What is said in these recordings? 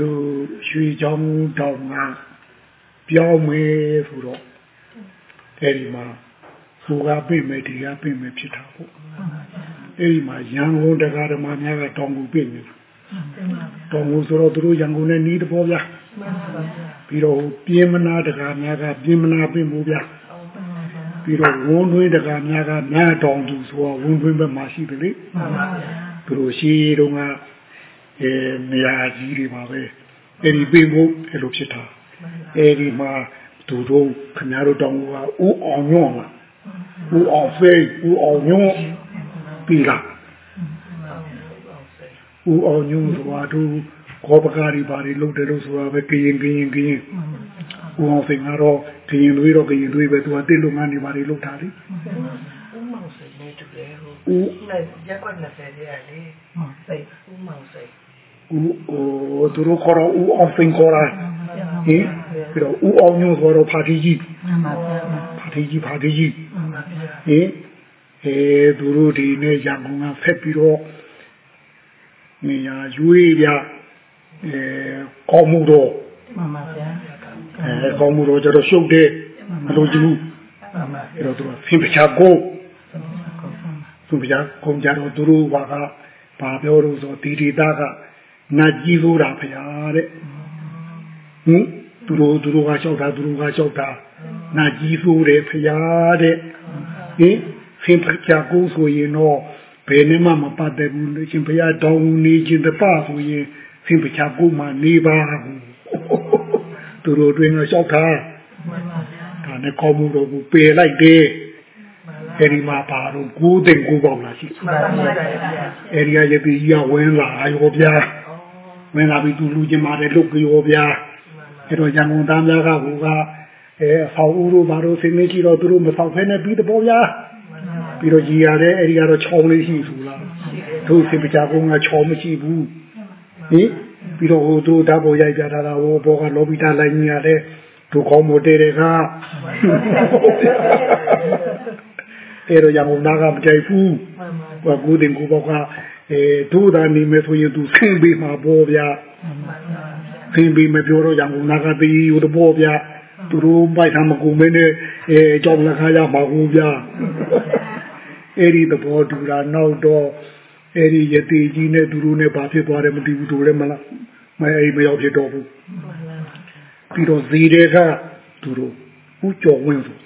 သူရွှေချောင်းတောင်ကပြောင်းမယ်ဆိုတော့အဲဒီမှာသူကပြိမယ်ဒီကပြိမယ်ဖြစ်တာပေါ့အဲဒီမှာရန်ကုန်တရားဓမ္မများကတောင်ကူပြိနေတာတောင်ကူဆိုတော့သူတို့ရန်ကုန်နဲ့နီးတဘောဗျာပြီးတော့ပြင်းမနာတရားများကပြင်းမနာပြိမှုဗျာပြီးတော့ဝန်းသွင်းတရားများကနားတောင်သူဆိုတော့ဝန်းသွင်းဘက်မှာရှိတယ်လေသူတို့ရှိတုန်းက အဲနေရာကြီးတွေပါပဲအဲ့ဒီပြင်ဖို့အဲ့လိုဖြစ်တာအဲ့ဒီမှာသူတို့ခင်ဗျားတို့တောင်ကဦးအောင်ညွန့်လားဦးအောင်ဖေးဦးအောင်ညွန့်ပြီးလားဦးအောင်ညွန့်ဆိုတာတို့ခေါ်ပကားတွေပါတွေလုပ်တယ်လို့ဆိုတာပဲကရင်ကရင်ကရင်ဦးအောင်ဖေးကတော့ကရင်တွေတော့ကရင်တွေပဲသူကတိတ်လုံငန်းတွေပါတွေလုပ်တာလေဦးမောင်စိတ်နဲ့တူတယ်ဟိုဦးနဲ့ရက်ကွက်20ရဲ့လေစိတ်ဦးမောင်စိတ်ဦးဟို သူတို့ခေါ်တော့ဦးအောင်ဖေးခေါ်တာဟင်ပြီးတော့ဦးအောင်ညွန့်ဆိုတော့ဖာတီကြီးဖာတီကြီးဖာတီကြီးဟင်အဲသူတို့ဒီနေ့ရန်ကုန်ကဖက်ပြီးတော့နေရာရွေးပြအဲကောင်းမှုတော့မှန်ပါဗျာအဲကောင်းမှုတော့ကျတော့ရှုပ်တယ်မလို့ကြည့်ဘူးမှန်ပါအဲ့တော့သူကဖင်ပချာကိုသူပချာကုန်ကြတော့သူတို့ဘာကဘာပြောလို့ဆိုဒီဒေတာက နတ်ကြီးလို့တာဖရာတဲ့ဟင်သူတို့သူတို့ကလျှောက်တာသူတို့ကလျှောက်တာနတ်ကြီးဆိုတယ်ဖရာတဲ့ဟင်ဖင်ပချာကိုဆိုရင်တော့ဘယ်နဲ့မှမပတ်သက်ဘူးလို့ရှင်ဘုရားတောင်းနေခြင်းတပဆိုရင်ဖင်ပချာကိုမှနေပါဘူးသူတို့တွင်ကလျှောက်တာဒါနဲ့ကောင်းမှုတော့ကိုပယ်လိုက်တယ်အဲဒီမှာပါတော့ကိုးတင်ကိုးပေါက်လာရှိအဲဒီကရပြီရဝင်လာရောဗျာ ဝင်လာပြီးသူလူချင်းပါတယ်လုတ်ကြောဗျာအဲတော့ရန်ကုန်သားများကဟိုကအဲဆောက်ဦးတို့ဘာလို့ဆင်းနေကြည့်တော့သူတို့မဆောက်ဖဲနဲ့ပြီးတော့ဗျာပြီးတော့ကြီးရတယ်အဲဒီကတော့ချောင်းလေးရှိသလားသူစင်ပကြကုန်းကချောင်းမရှိဘူးဟင်ပြီးတော့ဟိုသူဓာတ်ပေါ်ရိုက်ပြတာကဟိုဘောကလောဘီတာလိုက်ကြီးရတယ်သူကောင်းမတဲတဲ့ကအဲတော့ရန်ကုန်သားကမကြိုက်ဘူးဟိုကူတင်ကူဘောက အဲတို့သာနေမယ်ဆိုရင်သူဆင်းပေးမှာပေါ့ဗျာဆင်းပေးမပြောတော့ရန်ကုန်သားကတည်ဟိုတော့ဗျာသူတို့ပိုက်ထားမကုန်မင်းနဲ့အဲကြောက်လက်ခါရမှာဘူးဗျာအဲ့ဒီသဘောတူတာနောက်တော့အဲ့ဒီယတိကြီးနဲ့သူတို့နဲ့ဘာဖြစ်သွားတယ်မသိဘူးတို့လည်းမလားမအဲ့မရောက်ဖြစ်တော့ဘူးပြီးတော့ဇီတွေကသူတို့ဦးကျော်ဝင်းဆို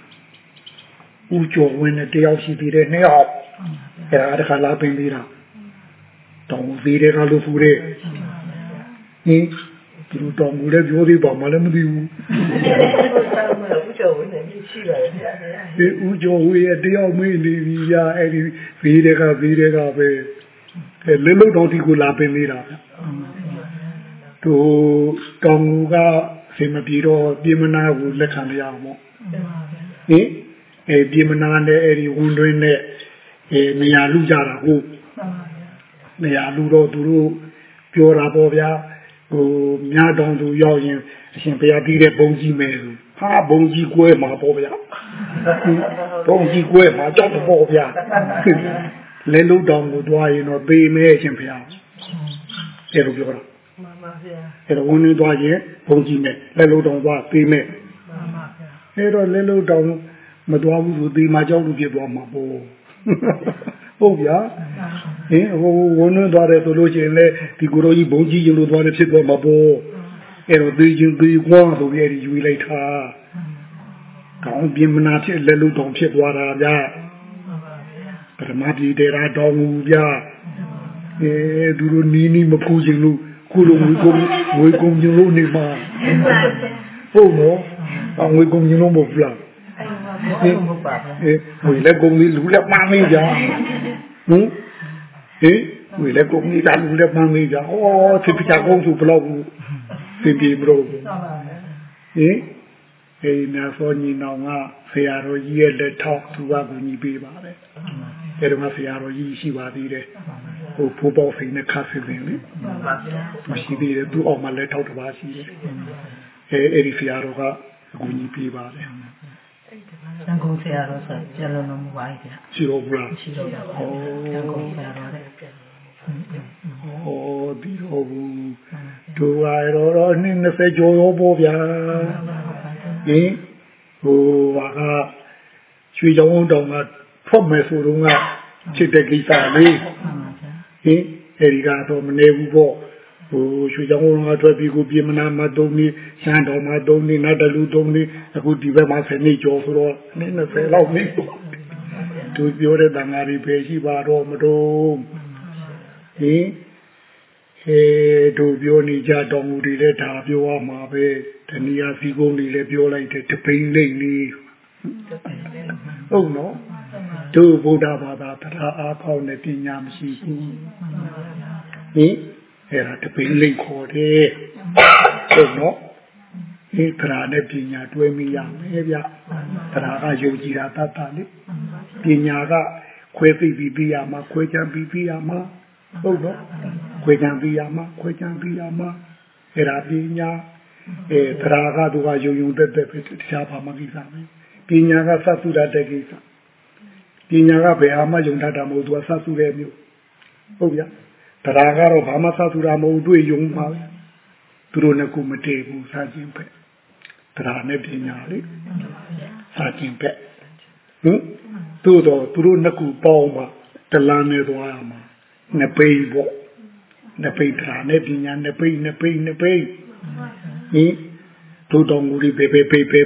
ဦးကျော်ဝင်းနဲ့တယောက်ရှိသေးတယ်နှစ်ယောက်အဲ့ဒါတခါလာပင်သေးတာ တောင်ဇီတွေကလို့ဖူးတယ်ဟင်သူတို့တောင်ကိုလည်းပြောသေးပါမှလည်းမသိဘူးဦးကျော်ဝင်းနဲ့ရှိပါတယ်ဗျာဒီဦးကျော်ဝင်းရဲ့တယောက်မေးနေပြီဗျာအဲ့ဒီဇီတွေကဇီတွေကပဲအဲလင်းလုံးတော်တီကိုလာပင်သေးတာဗျာသူတောင်ကူကစေမပြေတော့ပြေမနာကိုလက်ခံရအောင်ပေါ့ဟင်အဲပြေမနာနဲ့အဲဒီဝန်တွင်းနဲ့အဲနေရာလူကြတာဟုတ် နေရာလူတော့သူတို့ပြောတာပေါ့ဗျာဟိုမြားတောင်သူရောက်ရင်အရှင်ဘုရားပြီးတဲ့ဘုံကြီးမယ်ဆိုဟာဘုံကြီးကွဲမှာပေါ့ဗျာဘုံကြီးကွဲမှာကြောက်တော့ပေါ့ဗျာလဲလုံးတောင်ကိုတွားရင်တော့ပေမဲအရှင်ဘုရားအဲ့လိုပြောတာမှန်ပါဗျာအဲ့တော့ဝင်းနေသွားရင်ဘုံကြီးနဲ့လက်လုံးတောင်သွားပေးမယ်မှန်ပါဗျာအဲ့တော့လက်လုံးတောင်မသွားဘူးဆိုသေးမှကြောက်လို့ပြသွားမှာပေါ့ ဟုတ်ဗျာဟင်ဟိုဝန်းနေသွားတယ်ဆိုလို့ရှိရင်လေဒီကိုရောကြီးဘုံကြီးရင်လို့သွားတယ်ဖြစ်သွားမှာပေါ့အဲ့တော့သေးချင်းသေးကွာဆိုပြီးအဲ့ဒီယူလိုက်တာကောင်းပြင်းမနာဖြစ်လက်လုံးတောင်ဖြစ်သွားတာဗျာပရမတိတေရာတော်မူဗျာအဲသူတို့နီးနီးမဖူးခြင်းလို့ခုလိုငွေကုန်ငွေကုန်ခြင်းလို့နေမှာဟုတ်နော်အငွေကုန်ခြင်းလို့မဟုတ်လားအဲမ ဟုတ်ပါဘူးအဲငွေလည်းကုန်ပြီလူလည်းပန်းနေကြဟင်ဟင်ငွေလည်းကုန်ပြီဒါလူလည်းပန်းနေကြဟောသစ်ပြချကုန်သူဘလောက်ဘူးသင်ပြေမလို့ဟင်အဲဒီနာစောညီနောင်ကဆရာတော်ကြီးရဲ့လက်ထောက်သူကကူညီပေးပါတယ်အဲတော့ဆရာတော်ကြီးရှိပါသေးတယ်ဟိုဖိုးပေါဖိနဲ့ခါဖိပင်လေမရှိသေးတယ်သူ့အောင်မှလက်ထောက်တစ်ပါးရှိတယ်အဲအဲ့ဒီဆရာတော်ကအကူညီပေးပါတယ် ရန်ကုန်ဆရာတော်ဆိုကျလုံးလုံးမပါဘူးဗျာရှိတော့ဘူးလားရှိတော့ပါဘူးရန်ကုန်ဆရာတော်တဲ့ဟဟောဒီတော့ဘူးတို့ရတော့နှစ်20ကျော်ရောပေါ့ဗျာဟင်ဟိုဟာကရွှေကြောင်းတောင်ကထွက်မယ်ဆိုတော့ကချစ်တဲ့ကိစ္စလေးဟင်အဲဒီကတော့မနေဘူးပေါ့ ဟိုရွှေကြောင်းကထွက်ပြီးကိုပြင်မနာမသုံးနေရှမ်းတော်မှာသုံးနေနတ်တလူသုံးနေအခုဒီဘက်မှာဆယ်နှစ်ကျော်ဆိုတော့နည်း20လောက်နေသူပြောတဲ့တန်ဃာတွေပဲရှိပါတော့မတော့ဟင်ဟေတို့ပြောနေကြတော်မူတွေလည်းဒါပြောရမှာပဲတဏှာစီကုန်းတွေလည်းပြောလိုက်တယ်တပိန်လိမ့်လေးဟုတ်နော်တို့ဗုဒ္ဓဘာသာတရားအားကောင်းတဲ့ပညာမရှိဘူးဟင် အဲ့ဒါတပိန်လိမ့်ခေါ်တယ်ဟုတ်နော်ဒီတရားနဲ့ပညာတွဲမိရမယ်ဗျတရားကယုံကြည်တာတတ်တာလေပညာကခွဲသိပြီးပြီးရမှာခွဲချမ်းပြီးပြီးရမှာဟုတ်နော်ခွဲချမ်းပြီးရမှာခွဲချမ်းပြီးရမှာအဲ့ဒါပညာအဲတရားကသူကယုံယုံတက်တက်ပဲတရားပါမကိစ္စပဲပညာကသတ်သူတာတဲ့ကိစ္စပညာကဘယ်ဟာမှယုံတတ်တာမဟုတ်သူကသတ်သူတဲ့မျိုးဟုတ်ဗျာ တရားကတော့ဘာမှသတ်သူတာမဟုတ်တွေ့ယုံပါပဲသူတို့နဲ့ကိုမတည်ဘူးစာချင်းပဲတရားနဲ့ပညာလေစာချင်းပဲဟင်တို့တော့သူတို့နှစ်ခုပေါင်းမှတလန်းနဲ့သွားရမှာနှစ်ပိန်ပေါ့နှစ်ပိန်တရားနဲ့ပညာနှစ်ပိန်နှစ်ပိန်နှစ်ပိန်ဟင်တို့တော်မူပြီးပေပေပေပေ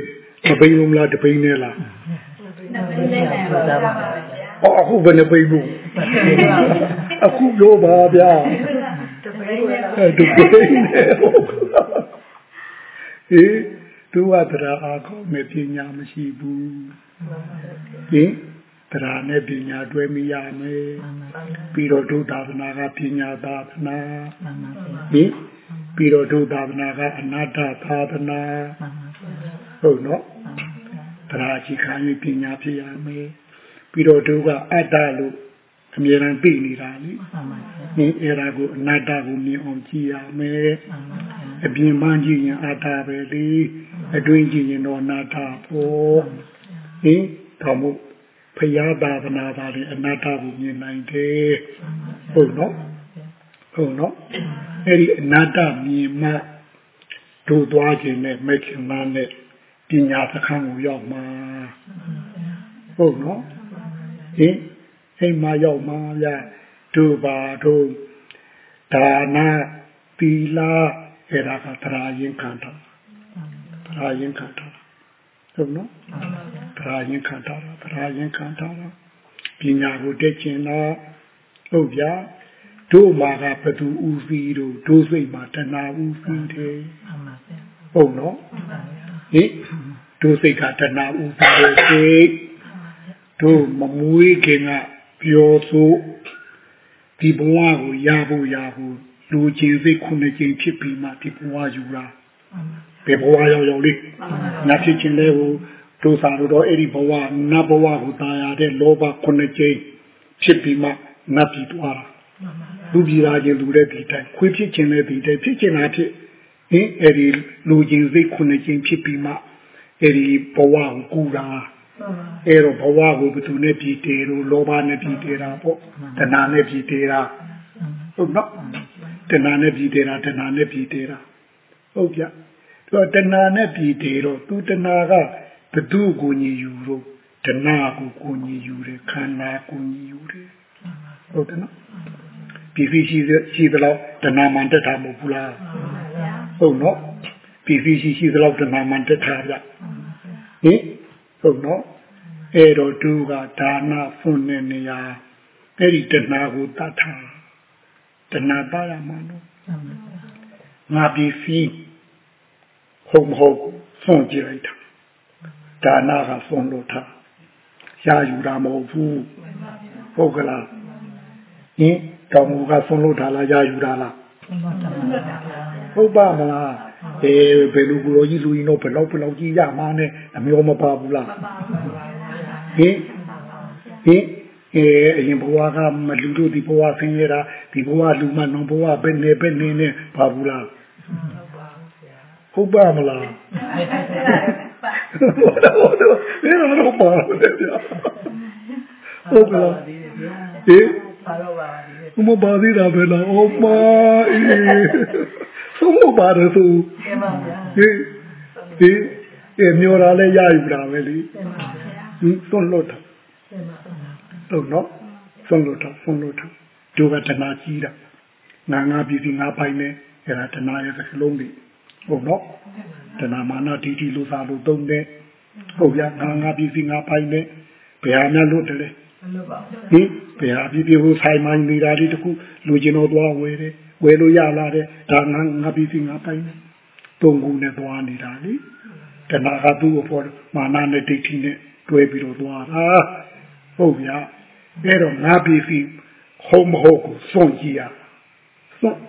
တပိန်လုံးလားတပိန်နဲ့လားဟောအခုဘယ်နှပိန်ဘူး အခုပြောပါဗျာတပိန်နဲ့တပိန်နဲ့ဟေးသူကတရားအားကောင်းမဲ့ပညာမရှိဘူးဟင်တရားနဲ့ပညာတွဲမိရမယ်ပြီးတော့ဒုသာသနာကပညာသာသနာဟင်ပြီးတော့ဒုသာသနာကအနာတ္တသာသနာဟုတ်နော်တရားကြီးခံပြီးပညာဖြစ်ရမယ်ပြီးတော့ဒုကအတ္တလို့ အမြဲတမ်းသိနေတာလေဟင်အဲ့ဒါကိုအနတ္တကိုမြင်အောင်ကြည့်ရမယ်အပြင်မှကြည့်ရင်အတ္တပဲလေအတွင်းကြည့်ရင်တော့အနတ္တပေါ့ဟင်တော်မို့ဖရာသာသနာသားတွေအနတ္တကိုမြင်နိုင်တယ်ဟုတ်နော်ဟုတ်နော်အဲ့ဒီအနတ္တမြင်မှတို့သွားခြင်းနဲ့မဲ့ခင်မနဲ့ပညာသခန်းကိုရောက်မှာဟုတ်နော်ဟင် အိမ်မှာရောက်မှာဗျတို့ပါတို့ဒါနသီလအဲ့ဒါကတရားရင်ခံတာတရားရင်ခံတာဟုတ်နော်တရားရင်ခံတာတရားရင်ခံတာပညာကိုတက်ကျင်တော့ဟုတ်ဗျာတို့မှာကဘသူဥစီတို့တို့စိတ်မှာတဏှာဥစီတယ်ဟုတ်နော်ဟင်တို့စိတ်ကတဏှာဥစီတယ်စိတ်တို့မမွေးခင်က ပြောဆိုဒီဘဝကိုရဖို့ရဖို့လူချင်းစိတ်ခုနှစ်ချင်းဖြစ်ပြီးမှဒီဘဝယူတာဘယ်ဘဝရောက်ရောက်လေးနတ်ဖြစ်ခြင်းလဲကိုတို့စာတို့တော့အဲ့ဒီဘဝနတ်ဘဝကိုตายရတဲ့လောဘခုနှစ်ချင်းဖြစ်ပြီးမှနတ်ပြည်သွားတာလူပြည်သားချင်းလူတဲ့ဒီတိုင်းခွေးဖြစ်ခြင်းလဲဒီတိုင်းဖြစ်ခြင်းလားဖြစ်ဟင်အဲ့ဒီလူချင်းစိတ်ခုနှစ်ချင်းဖြစ်ပြီးမှအဲ့ဒီဘဝကိုကူတာ အဲ့တော့ဘဝကိုဘယ်သူနဲ့ပြည်တည်လို့လောဘနဲ့ပြည်တည်တာပေါ့တဏှာနဲ့ပြည်တည်တာဟုတ်နော်တဏှာနဲ့ပြည်တည်တာတဏှာနဲ့ပြည်တည်တာဟုတ်ပြတော့တဏှာနဲ့ပြည်တည်တော့သူတဏှာကဘသူကိုညီယူလို့တဏှာကိုကိုညီယူတယ်ခန္ဓာကိုညီယူတယ်ဟုတ်တယ်နော်ပြည်ပြီးရှိရှိသလောက်တဏှာမှန်တက်တာမဟုတ်ဘူးလားဟုတ်နော်ပြည်ပြီးရှိရှိသလောက်တဏှာမှန်တက်တာဗျဟင် ဟုတ်နော်အဲ့တော့သူကဒါနဖွင့်တဲ့နေရာအဲ့ဒီတဏှာကိုတတ်တာတဏှာပါရမှာနော်ငါပြီးစီဟုတ်မဟုတ်ဖွင့်ကြည့်လိုက်တာဒါနကဖွင့်လို့ထားရယူတာမဟုတ်ဘူးဟုတ်ကလားဟင်တော်မူကဖွင့်လို့ထားလားရယူတာလားဟုတ်ပါမလား အဲဘယ်လိုကိုလိုကြီးလူကြီးတော့ဘယ်လောက်ဘယ်လောက်ကြီးရမှာနဲ့အမျိုးမပါဘူးလားဟင်ဟင်အဲအရင်ဘဝကမလူတို့ဒီဘဝဆင်းရဲတာဒီဘဝလူမနောဘဝဘယ်နေဘယ်နေနဲ့ပါဘူးလားဟုတ်ပါမလားဟုတ်တော့ဟုတ်တော့ဘယ်လိုပါလဲဗျာဟုတ်ကလားဟင်မပါသေးတာပဲလားအော်မအေး ဆုံးမပါတယ်သူကဲပါဗျာဟေးဟေးအဲမျိုးလာလဲရယူတာပဲလေကဲပါဗျာဟင်သွန်လို့တာကဲပါဗျာတော့နော်သွန်လို့တာသွန်လို့တာဒုကတနာကြီးတာငါငါပြည်စီငါပိုင်နေအဲ့ဒါတနာရဲ့စကလုံးတွေဟုတ်နော်တနာမာနတိတိလို့စားလို့သုံးတယ်ဟုတ်ဗျာငါငါပြည်စီငါပိုင်နေဘယ်ဟာများလို့တယ်လဲမလို့ပါဟဘူးင်ဘယ်ဟာပြည်ပြည်ဟိုဆိုင်မိုင်းနေတာဒီတခုလူကျင်တော့သွားဝယ်တယ် ဝယ်လို့ရလာတယ်ဒါငါငါပြည်စီငါပိုင်နေသုံးခုနဲ့သွားနေတာလေတဏှာကသူ့ကိုပေါ်မာနနဲ့ဒိဋ္ဌိနဲ့တွဲပြီးတော့သွားတာဟုတ်ဗျာအဲ့တော့ငါပြည်စီဟုတ်မဟုတ်ကိုစွန့်ကြည့်ရစွန့်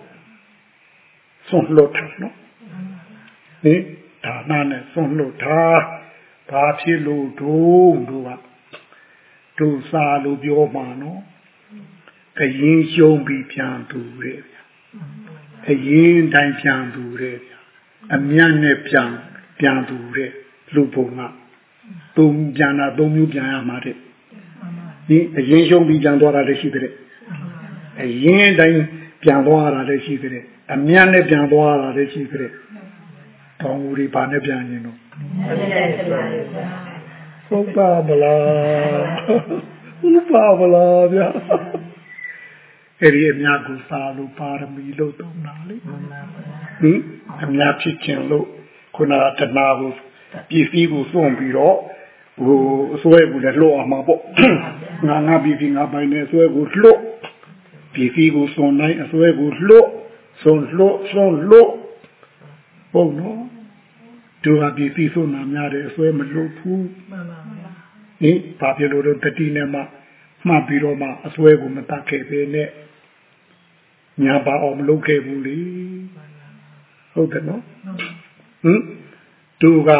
စွန့်လို့ထားနော်ဟင်ဒါနနဲ့စွန့်လို့ထားဘာဖြစ်လို့ဒုတို့ကဒုစားလို့ပြောမှာနော်ခရင်ရှုံးပြီးပြန်သူတဲ့ ဗျာခရင်တိုင်းပြန်သူတဲ့ဗျာအမြတ်နဲ့ပြန်ပြန်သူတဲ့လူပုံကသုံးပြန်တာသုံးမျိုးပြန်ရမှာတဲ့ဒီအရင်ရှုံးပြီးပြန်သွားတာလည်းရှိတဲ့အရင်တိုင်းပြန်သွားတာလည်းရှိတဲ့အမြတ်နဲ့ပြန်သွားတာလည်းရှိတဲ့တောင်းဦးတွေဘာနဲ့ပြန်ရင်တော့ဟုတ်ကဲ့ပါဗျာဟုတ်ပါမလားဟုတ်ပါမလားဗျာ အဲ့ဒီအများကိုစားလို့ပါရမီလို့တုံးတာလေမှန်ပါဗျာဟင်အများဖြစ်ခြင်းလို့ခုနတဏှာကိုပစ္စည်းကိုစွန့်ပြီးတော့ဟိုအစွဲကိုလည်းလွတ်အောင်မှာပေါ့ငါငါပစ္စည်းငါပိုင်နေအစွဲကိုလွတ်ပစ္စည်းကိုစွန့်နိုင်အစွဲကိုလွတ်စွန့်လွတ်စွန့်လွတ်ဟုတ်နော်သူကပစ္စည်းစွန့်နာများတယ်အစွဲမလွတ်ဘူးမှန်ပါဗျာဟင်ဘာဖြစ်လို့လဲတတိနဲ့မှမှတ်ပြီးတော့မှအစွဲကိုမတတ်ခဲ့ပဲနဲ့ ညာပါအောင်မလုပ်ခဲ့ဘူးလေဟုတ်တယ်နော်ဟင်သူက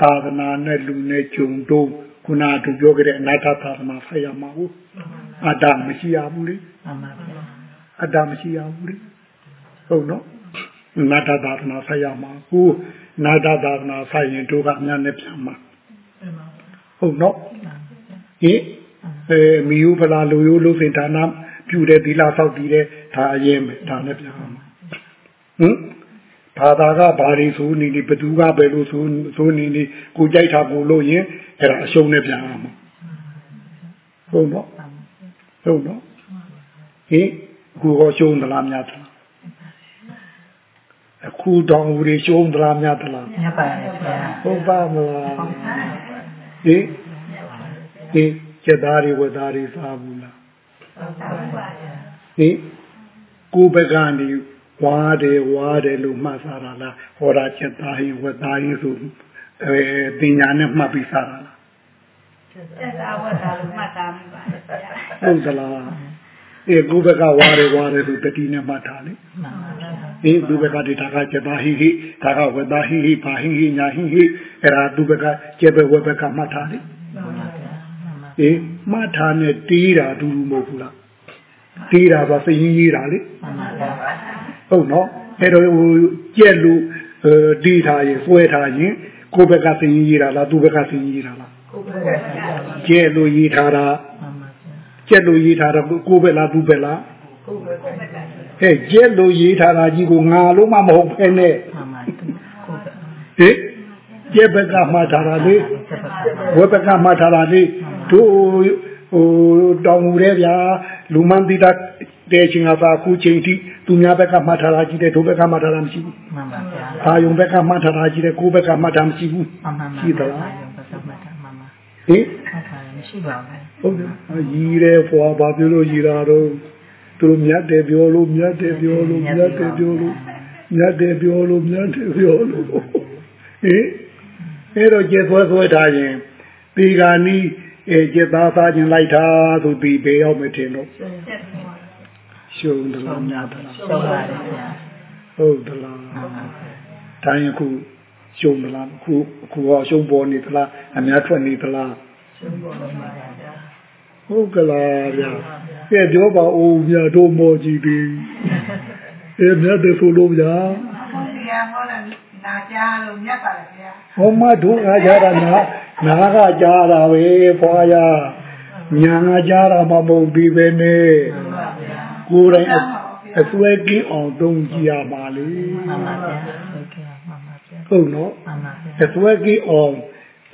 သာသနာနဲ့လူနဲ့ဂျုံတို့ခုနကသူပြောခဲ့တဲ့အနာတသာသနာဆက်ရမှာဘူးအတ္တမရှိရဘူးလေမှန်ပါဗျာအတ္တမရှိရဘူးလေဟုတ်နော်နာတသာသနာဆက်ရမှာကိုနာတသာသနာဆက်ရင်တို့ကအများနဲ့ပြန်မှာမှန်ပါဟုတ်နော်ဟင်အဲမိယုဖလာလူယုလူစင်ဒါနာပြုတဲ့သီလဆောက်တည်တဲ့ ဒါအရင်ပဲဒါနဲ့ပြန်မှာဟင်ဘာသာကဘာတွေဆိုနေနေဘသူကပဲလို့ဆိုဆိုနေနေကိုကြိုက်တာကိုလို့ရင်အဲ့ဒါအရှုံးနဲ့ပြန်မှာဟုတ်နော်ဟုတ်နော်ဟင်ကိုရောရှုံးသလားများသလားအခုတောင်ဦးတွေရှုံးသလားများသလားညပါဗျာဟုတ်ပါမလားဟင်ဟင်ကျက်သားတွေဝက်သားတွေစားဘူးလားဟုတ်ပါဗျာဟင် ကိုယ်ဘက်ကနေဝါတယ်ဝါတယ်လို့မှတ်စားတာလားဟောတာကျက်သားဟိဝက်သားဟိဆိုအဲပညာနဲ့မှတ်ပြီးစားတာလားသက်သာဝတ်တာလို့မှတ်တာမိပါဗျာဟုတ်သလားအေးကိုယ်ဘက်ကဝါတယ်ဝါတယ်ဆိုတတိနဲ့မှတ်တာလေမှန်ပါဗျာအေးသူဘက်ကဒီတာကကျက်သားဟိဟိဒါကဝက်သားဟိဟိဘာဟိဟိညာဟိဟိအဲ့ဒါသူဘက်ကကျက်ဘက်ဝက်ဘက်ကမှတ်တာလေမှန်ပါဗျာမှန်ပါအေးမှတ်ထားနဲ့တီးတာအတူတူမဟုတ်ဘူးလား တီးတာဆိုစရင်ကြီးတာလေမှန်ပါဗျာဟုတ်နော်အဲ့တော့ဟိုကြက်လို့အဲတီးထားရင်ဆွဲထားရင်ကိုယ့်ဘက်ကစရင်ကြီးတာလားသူ့ဘက်ကစရင်ကြီးတာလားကိုယ်ပဲဗျာကြက်လို့ရေးထားတာမှန်ပါဗျာကြက်လို့ရေးထားတာကိုယ့်ဘက်လားသူ့ဘက်လားကိုယ်ပဲဗျာဟဲ့ကြက်လို့ရေးထားတာကြီးကိုငါလို့မှမဟုတ်ဖ ೇನೆ မှန်ပါကိုယ်ပဲဟေးကြက်ဘက်ကမှတ်ထားတာလေဝက်ဘက်ကမှတ်ထားတာလေတို့ ဟိုတောင်မူတဲ့ဗျာလူမန်းတိတာတဲ့ချင်းကသာခုချိန်ထိသူများဘက်ကမှတ်ထားတာကြီးတဲ့တို့ဘက်ကမှတ်ထားတာမရှိဘူးမှန်ပါဗျာ။အာယုံဘက်ကမှတ်ထားတာကြီးတယ်ကိုယ်ဘက်ကမှတ်တာမရှိဘူးမှန်ပါ။မှရှိန်သပါလားရုံပတ်သက်မှတ်တာမှန်ပါ။ဟင်မှတ်တာမရှိပါဘူးဟုတ်တယ်။ရီးတယ်ဖွာဘာပြောလို့ရီးတာတော့သူတို့မြတ်တယ်ပြောလို့မြတ်တယ်ပြောလို့မြတ်တယ်ပြောလို့မြတ်တယ်ပြောလို့မြတ်တယ်ပြောလို့ဟင်အဲ့တော့ကျေဆွဲဆွဲထားရင်ဒီကနီး အဲကျေသားသားချင်းလိုက်တာဆိုပြီးဘေးရောက်မထင်တော့ရှုံတယ်လားများတယ်လားရှုံးပါတယ်ဗျာဟုတ်တယ်လားမှန်ပါဗျာတိုင်းအခုရှုံမလားအခုအခုဟောရှုံပေါ်နေသလားအများထွက်နေသလားရှုံးပါပါဗျာဟုတ်ကလားဗျာကဲပြောပါဦးဗျာတို့မော်ကြည့်ပြီအဲမြတ်တယ်ဆိုလို့ဗျာဘုရားဟောတာနာကြားလို့မြတ်ပါလေဗျာဟောမတို့ငါကြတာနာ နာကကြားတာပဲဖွာရညာငါကြားတာမမဟုတ်ပြီပဲနဲ့မှန်ပါဗျာကကိုယ်တိုင်အစွဲကင်းအောင်သုံးကြည့်ရပါလေမှန်ပါဗျာဟုတ်ကဲ့မှန်ပါဗျာဟုတ်နော်မှန်ပါဗျာအစွဲကင်းအောင်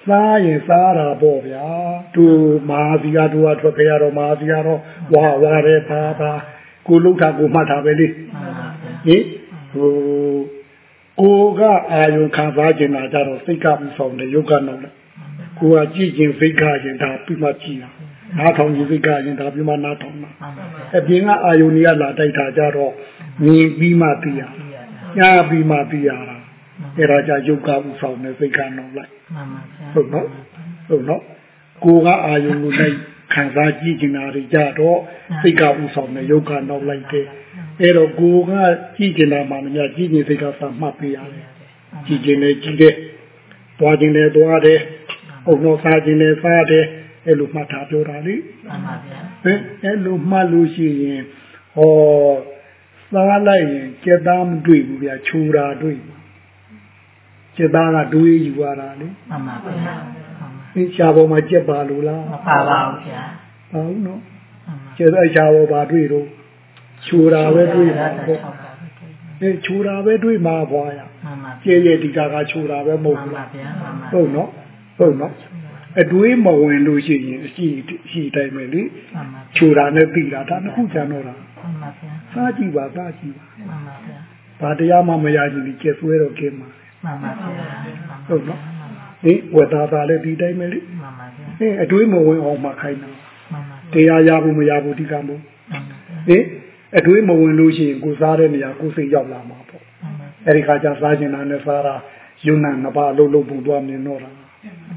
စားရင်စားတာပေါ့ဗျာသူမဟာစီကသူကထွက်ခဲ့ရတော့မဟာစီကတော့ဝါဝါတဲ့ပါပါကိုလှုပ်တာကိုမှတ်တာပဲလေမှန်ပါဗျာဟင်ဟိုကိုကအာယုခံစားခြင်းတာကြတော့စိတ်ကပူဆောင်တယ်ယုတ်ကနောက်တယ် ကိုကကြည့်ခြင်းစိတ်ကခြင်းဒါပြီးမှကြည့်တာနားထောင်ခြင်းစိတ်ကခြင်းဒါပြီးမှနားထောင်တာမှန်ပါဗျာအပြင်ကအာယုန်ကြီးကလာတိုက်တာကြတော့မြင်ပြီးမှသိရကြည့်ရတာညားပြီးမှသိရတာအဲ့ဒါကြယုတ်ကပူဆောင်တယ်စိတ်ကနောက်လိုက်မှန်ပါဗျာဟုတ်နော်ဟုတ်နော်ကိုကအာယုန်ကိုလိုက်ခံစားကြည့်ခြင်းတာတွေကြတော့စိတ်ကဥဆောင်တယ်ယုတ်ကနောက်လိုက်တယ်အဲ့တော့ကိုကကြည့်ခြင်းတာမှမများကြည့်ခြင်းစိတ်ကစမှတ်ပေးရတယ်ကြည့်ခြင်းနဲ့ကြည့်တယ်သွားခြင်းနဲ့သွားတယ် အုံတော့စားခြင်းနဲ့စားတယ်အဲ့လိုမှတ်ထားပြောတာလေမှန်ပါဗျာဟင်အဲ့လိုမှတ်လို့ရှိရင်ဟောစားလိုက်ရင်ကြက်သားမတွေ့ဘူးဗျာခြူတာတွေ့ဘူးကြက်သားကတွေးယူရတာလေမှန်ပါဗျာမှန်ပါသင်ရှားပေါ်မှာကြက်ပါလို့လားမပါပါဘူးဗျာဟုတ်နော်မှန်ပါကျတဲ့ရှားပေါ်ပါတွေ့တော့ခြူတာပဲတွေ့မှာတာပေါ့၆ပါပဲတွေ့အဲခြူတာပဲတွေ့မှာဘွားရမှန်ပါကျဲရဲ့ဒီကကခြူတာပဲမဟုတ်မှန်ဘူးပါလားဗျာမှန်ပါဟုတ်နော် ဟုတ်နော်အတွေးမဝင်လို့ရှိရင်အရှိအရှိတိုင်းပဲလေမှန်ပါခြူတာနဲ့ပြီးတာဒါတစ်ခုကြံတော့တာမှန်ပါဗျာစားကြည့်ပါစားကြည့်ပါမှန်ပါဗျာဘာတရားမှမရကြည့်ဒီကျက်ဆွဲတော့ကင်းမှာမှန်ပါဗျာဟုတ်နော်ဟင်ဝက်သားသားလည်းဒီတိုင်းပဲလေမှန်ပါဗျာဟင်အတွေးမဝင်အောင်မှခိုင်းတာမှန်ပါတရားရဖို့မရဘူးဒီကမို့မှန်ပါဗျာဟင်အတွေးမဝင်လို့ရှိရင်ကိုစားတဲ့နေရာကိုစိတ်ရောက်လာမှာပေါ့မှန်ပါအဲ့ဒီခါကျစားကျင်တာနဲ့စားတာယုံနာနှစ်ပါးလုံးလုံးပူသွားမြင်တော့တာ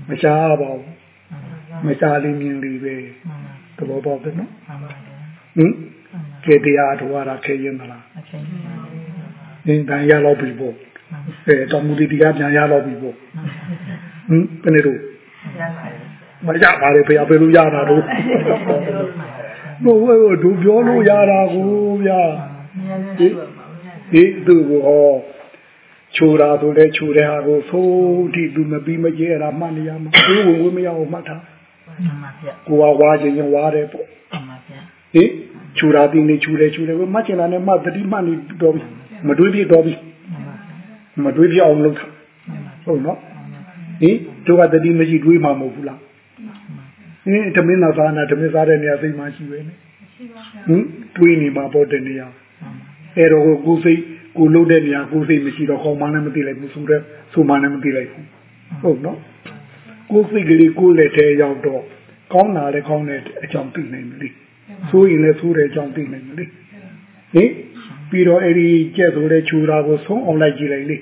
မရှားပါဘူးမရှားလေးမြင်လေးပဲမှန်ပါသဘောပေါက်တယ်နော်မှန်ပါဗျာဟင်ကဲတရားတော်ရတာခဲရင်မလားအချိန်ကြီးပါဟင်တန်ရတော့ပြီပေါ့အဲတော်မူဒီတရားပြန်ရတော့ပြီပေါ့ဟင်ဘယ်နဲ့တော့ရပါတယ်မရပါလေဖေဘယ်လိုရတာတော့ဘိုးဘိုးတို့ပြောလို့ရတာကိုဗျာဒီဒီသူ့ကိုဟော ချိုတာဆိုလဲချိုတဲ့ဟာကိုသိုးတိသူမပြီးမကျဲတာမှတ်နေရမှာသူ့ဝင်ဝင်မရအောင်မှတ်ထားမှန်ပါဗျာကိုကဝါခြင်းရင်ဝါတယ်ပေါ့မှန်ပါဗျာဟင်ချိုတာပြီးနေချိုတယ်ချိုတယ်ကိုမှတ်ချင်တာနဲ့မှတ်တတိမှတ်နေတော့ပြီမတွေးပြတော့ပြီမှန်ပါဗျာမတွေးပြအောင်လုပ်တာဟုတ်နော်ဟင်တို့ကတတိမရှိတွေးမှာမဟုတ်ဘူးလားဟင်ဓမင်းနာသာနာဓမင်းစားတဲ့နေရာစိတ်မှရှိပဲနဲ့ဟင်တွေးနေမှာပေါ့တဲ့နေရာအဲ့တော့ကိုယ်စိတ် ကိုလှုပ်တဲ့နေရာကိုယ်စိတ်မရှိတော့ကောင်းမှလည်းမသိလိုက်ဘူးဆိုတော့ဆိုမှလည်းမသိလိုက်ဘူးဟုတ်နော်ကိုယ်စိတ်ကလေးကိုယ်လက်ထဲရောက်တော့ကောင်းတာလည်းကောင်းတဲ့အကြောင်းသိနိုင်တယ်လေဆိုရင်လည်းဆိုတဲ့အကြောင်းသိနိုင်တယ်လေဟင်ပြီးတော့အဲ့ဒီကြက်ဆိုတဲ့ခြူတာကိုဆုံးအောင်လိုက်ကြည့်လိုက်လေ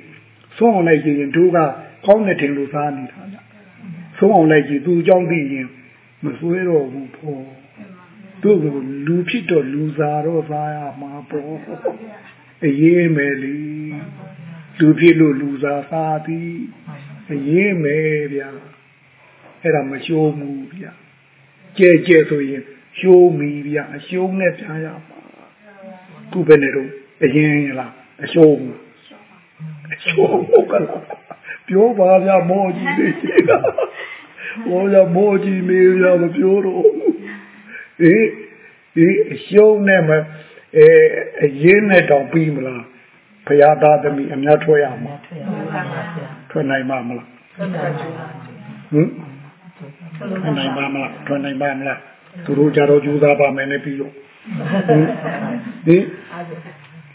ဆုံးအောင်လိုက်ကြည့်ရင်တို့ကကောင်းတဲ့ထင်လို့စားနေတာကြဆုံးအောင်လိုက်ကြည့်သူအကြောင်းသိရင်မဆွဲတော့ဘူးပေါ့တို့ကလူဖြစ်တော့လူစားတော့စားရမှာပေါ့ အရေးမယ်လေလူဖြစ်လို့လူစားစားသည်အရေးမယ်ဗျာအဲ့ဒါမရှိုးဘူးဗျာကြဲကြဲဆိုရင်ရှိုးမီဗျာအရှုံးနဲ့ပြန်ရမှာခုပဲနေတော့အရင်လားအရှုံးအရှုံးဟုတ်ကလားပြောပါဗျာမောကြီးလေးကဟောရမောကြီးမေးဗျာမပြောတော့အေးဒီအရှုံးနဲ့မ အဲအရင်နဲ့တောင်ပြီးမလားဖရာသားသမီးအများထွက်ရမှာထွေးပါပါဗျာထွက်နိုင်မှာမလားဟင်ထွက်နိုင်မှာမလားထွက်နိုင်မှာမလားသူတို့ကြတော့ကြိုးစားပါမယ်နဲ့ပြီးတော့ဟင်ဟင်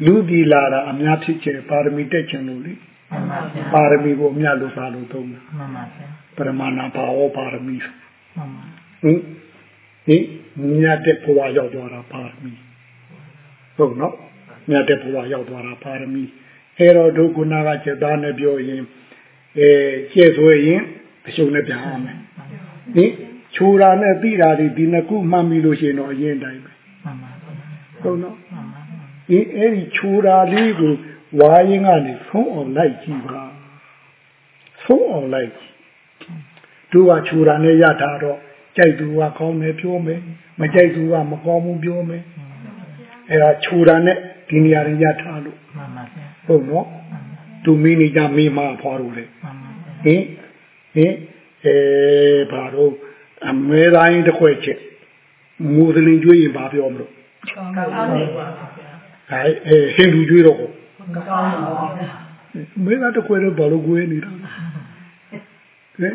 လူဒီလာတာအများဖြစ်ချင်ပါရမီတက်ချင်လို့လေမှန်ပါဗျာပါရမီကိုအများလို့စားလို့သုံးတာမှန်ပါဗျာပရမနာဘာဝပါရမီမှန်ပါဟင်ဟင်မြတ်တဲ့ဘဝရောက်သွားတာပါရမီ ဟုတ်နော်မြတ်တဲ့ဘဝရောက်သွားတာပါရမီအဲတော့ဒုက္ခနာကစေသားနဲ့ပြောရင်အဲကျဲဆိုရင်အရှုံးနဲ့ပြန်အောင်မယ်ဟင်ခြူတာနဲ့တိတာဒီဒီနှစ်ခုမှတ်မိလို့ရှိရင်တော့အရင်တိုင်းပဲမှန်ပါဟုတ်နော်မှန်ပါဒီအဲ့ဒီခြူတာလေးကိုဝါရင်ကနေဆုံးအောင်လိုက်ကြည့်ပါဆုံးအောင်လိုက်ကြည့်တို့ကခြူတာနဲ့ရတာတော့ကြိုက်သူကကောင်းတယ်ပြောမယ်မကြိုက်သူကမကောင်းဘူးပြောမယ် အဲ့ဒါခြူတာနဲ့ဒီနေရာရင်ရထားလို့မှန်ပါဗျာဟုတ်နော်သူမင်းနေကြမင်းမဖွားလို့လေမှန်ပါဟင်ဟင်အဲဘာလို့အမဲတိုင်းတစ်ခွက်ချက်မူသလင်ကျွေးရင်ဘာပြောမလို့ကောင်းတယ်ပါဗျာအဲအဲဟင်လူကျွေးတော့ကိုကောင်းပါဗျာမင်းကတခွဲတော့ဘာလို့ကိုယ်နေတာလဲဟင်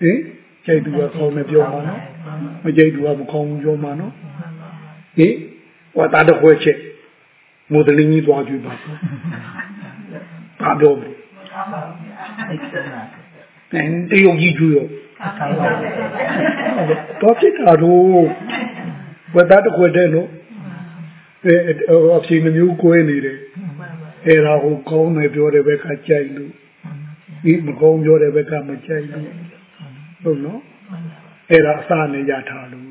ဟင်ကြိုက်သူကကောင်းနေပြောမှာနော်မကြိုက်သူကမကောင်းဘူးပြောမှာနော်ဟင် ဝါတာတခွဲချက်မိုးတလင်းကြီးသွားကြည့်ပါဘာပြောမလဲအဲ့ဒါနာအဲတရုတ်ကြီးကျွေးရောကောင်းပါဗျာတော့ဖြစ်တာတော့ဝါတာတခွဲတဲ့နော်အဲအဖြေမျိုးကိုယ်နေတယ်အဲ့ဒါကိုကောင်းတယ်ပြောတယ်ဘက်ကကြိုက်လို့ဒီမကောင်းပြောတယ်ဘက်ကမကြိုက်လို့ဟုတ်နော်အဲ့ဒါအစနဲ့ရထားလို့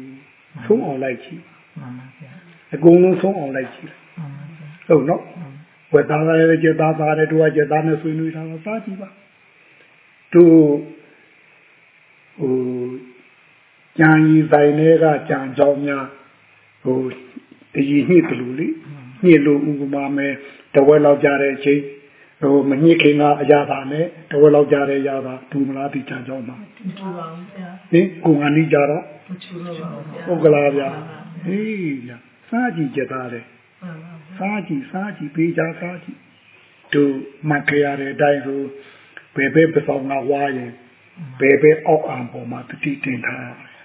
သုံးအောင်လိုက်ကြည့်မှန်ပါဗျာ အကုန်လုံးသုံးအောင်လိုက်ကြည့်မှန်ပါဗျာဟုတ်နော်ဝက်သားလည်းကြက်သားသားတယ်တို့ကကြက်သားနဲ့ဆွေးနွေးတာပါစားကြည့်ပါတို့ဟိုကြံရီဆိုင်တွေကကြံကြောင်းများဟိုတည်ညှိတယ်လို့လေညှိလို့ဥပမာမဲ့တဝက်လောက်ကြတဲ့အချိန်ဟိုမညှိခင်ကအရာသာနဲ့တဝက်လောက်ကြတဲ့အရာသာဒူမလားဒီကြံကြောင်းမှာတူပါဗျာဟင်ကိုငါနီးကြတော့ချူတော့ပါဗျာဟုတ်ကလားဗျာဟေးဗျာ စားကြည့်ကြသားတယ်မှန်ပါဗျာစားကြည့်စားကြည့်ပေးကြစားကြည့်တို့မှတ်ကြရတဲ့အတိုင်းဆိုဘယ်ဘက်ပစောင်းကဝါရင်ဘယ်ဘက်အောက်အံပေါ်မှာတတိတင်ထားရတယ်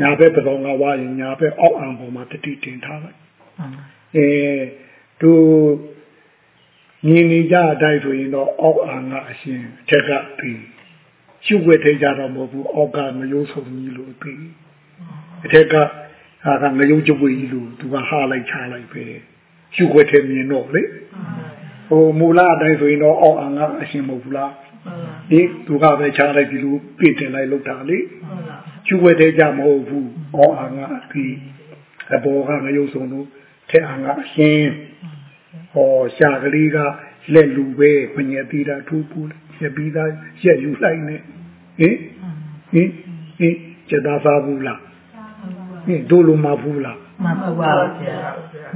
ညာဘက်ပစောင်းကဝါရင်ညာဘက်အောက်အံပေါ်မှာတတိတင်ထားလိုက်အဲတို့မြင်နေကြအတိုင်းဆိုရင်တော့အောက်အံကအရှင်အထက်ကပြီးရှုပ်ွက်ထိကြတော့မဟုတ်ဘူးအောက်ကမရိုးဆုံကြီးလို့ပြီးအထက်က ဟာကငရုတ်ကြွေကြီးလို့သူကဟာလိုက်ချလိုက်ပဲရှုပ်ွက်ထဲမြင်တော့လေဟိုမူလအတိုင်းဆိုရင်တော့အောက်အံကအရှင်မဟုတ်ဘူးလားဒီသူကပဲချလိုက်ပြီလို့ပြစ်တင်လိုက်လောက်တာလေရှုပ်ွက်ထဲကြမဟုတ်ဘူးအောက်အံကအပြီးအဘောကငရုတ်ဆုံလို့ထဲအံကအရှင်ဟောရှာကလေးကလက်လူပဲပညာတိတာထူးပူရက်ပြီးသားရက်ယူလိုက်နေဟင်ဟင်ဟင်ကျက်သားစားဘူးလားဟင် တို့လိုမဘူးလားမှန်ပါဗျာ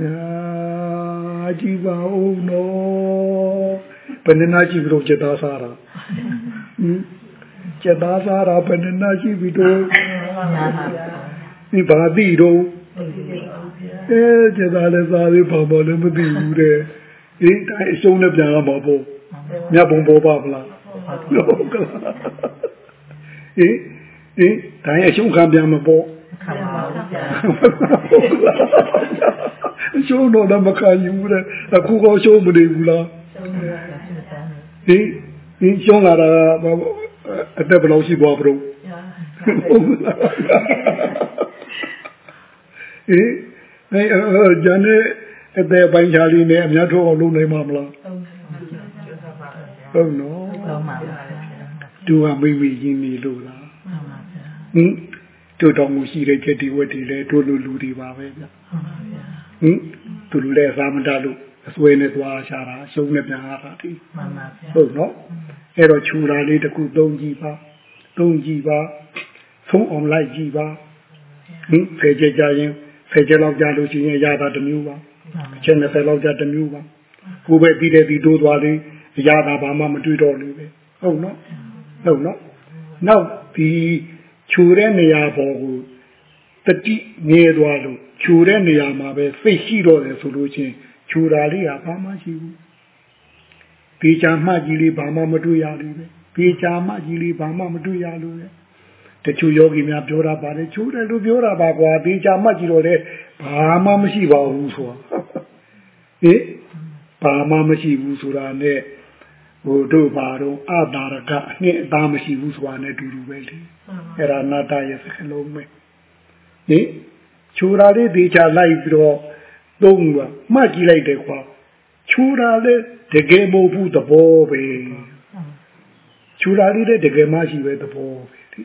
အာကြည့်ပါဦးနော်ဘယ်နှစ်နာကြည့်ပြီးတော့ကျက်သားစားတာဟင်ကျက်သားစားတာဘယ်နှစ်နာကြည့်ပြီးတော့နာပါဗျာဒီဘာတိတော့အဲကျက်သားလည်းစားသေးဘာမှလည်းမသိဘူးတဲ့ဒီတိုင်းအရှုံးနဲ့ပြန်ရမှာပေါ့မြတ်ဘုံပေါ်ပါမလားဟုတ်ကဲ့ဟင်ဟင်တိုင်းအရှုံးခံပြန်မှာပေါ့ ခံပါဗျာရှုံးတော့လည်းမခံယူဘူးတဲ့အခုကောရှုံးမနေဘူးလားဟင်ဟင်ရှုံးလာတာကအသက်ဘယ်လောက်ရှိသွားပြီတော့ဟုတ်လားဟင်အဲဂျန်နဲ့အသက်ပိုင်းခြားလေးနဲ့အများထုတ်အောင်လုပ်နိုင်မှာမလားဟုတ်နော်တော့မှပါဗျာသူကမိမိရင်းနေလို့လားမှန်ပါဗျာဟင် တို့တော်မူရှိတဲ့ချက်ဒီဝက်တွေလဲတို့လူလူတွေပါပဲဗျမှန်ပါဗျာဟင်သူလူလဲစားမတတ်လို့အစွဲနဲ့သွားရှာတာရှုံးနဲ့ပြန်လာတာဒီမှန်ပါဗျာဟုတ်နော်အဲ့တော့ခြူတာလေးတစ်ခုသုံးကြည့်ပါသုံးကြည့်ပါဆုံးအောင်လိုက်ကြည့်ပါဟင်ဖယ်ကြကြရင်ဖယ်ကြလောက်ကြလို့ရှိရင်ရတာတစ်မျိုးပါအချက်20လောက်ကြတစ်မျိုးပါကိုယ်ပဲပြီးတဲ့ပြီးတိုးသွားလေးရတာဘာမှမတွေ့တော့လို့ပဲဟုတ်နော်ဟုတ်နော်နောက်ဒီ ခြူတဲ့နေရာပေါ်ကိုတတိနေသွားလို့ခြူတဲ့နေရာမှာပဲစိတ်ရှိတော့တယ်ဆိုလို့ချင်းခြူတာလေးကဘာမှရှိဘူးပေချာမှကြီးလေးဘာမှမတွေ့ရလို့ပဲပေချာမှကြီးလေးဘာမှမတွေ့ရလို့ပဲတချို့ယောဂီများပြောတာပါတယ်ခြူတယ်လို့ပြောတာပါကွာပေချာမှကြီးတော့လေဘာမှမရှိပါဘူးဆိုတာဟင်ဘာမှမရှိဘူးဆိုတာနဲ့ ဟိုတို့ဘာတော့အတာရကအနှစ်အသားမရှိဘူးဆိုတာနဲ့တူတူပဲလေအဲ့ဒါနာတရဲ့စကလုံးပဲဟင်ခြူတာလေးဒေချာလိုက်ပြီးတော့သုံးကမှတ်ကြည့်လိုက်တယ်ကွာခြူတာလေးတကယ်မဟုတ်ဘူးသဘောပဲခြူတာလေးလည်းတကယ်မှရှိပဲသဘောပဲဒီ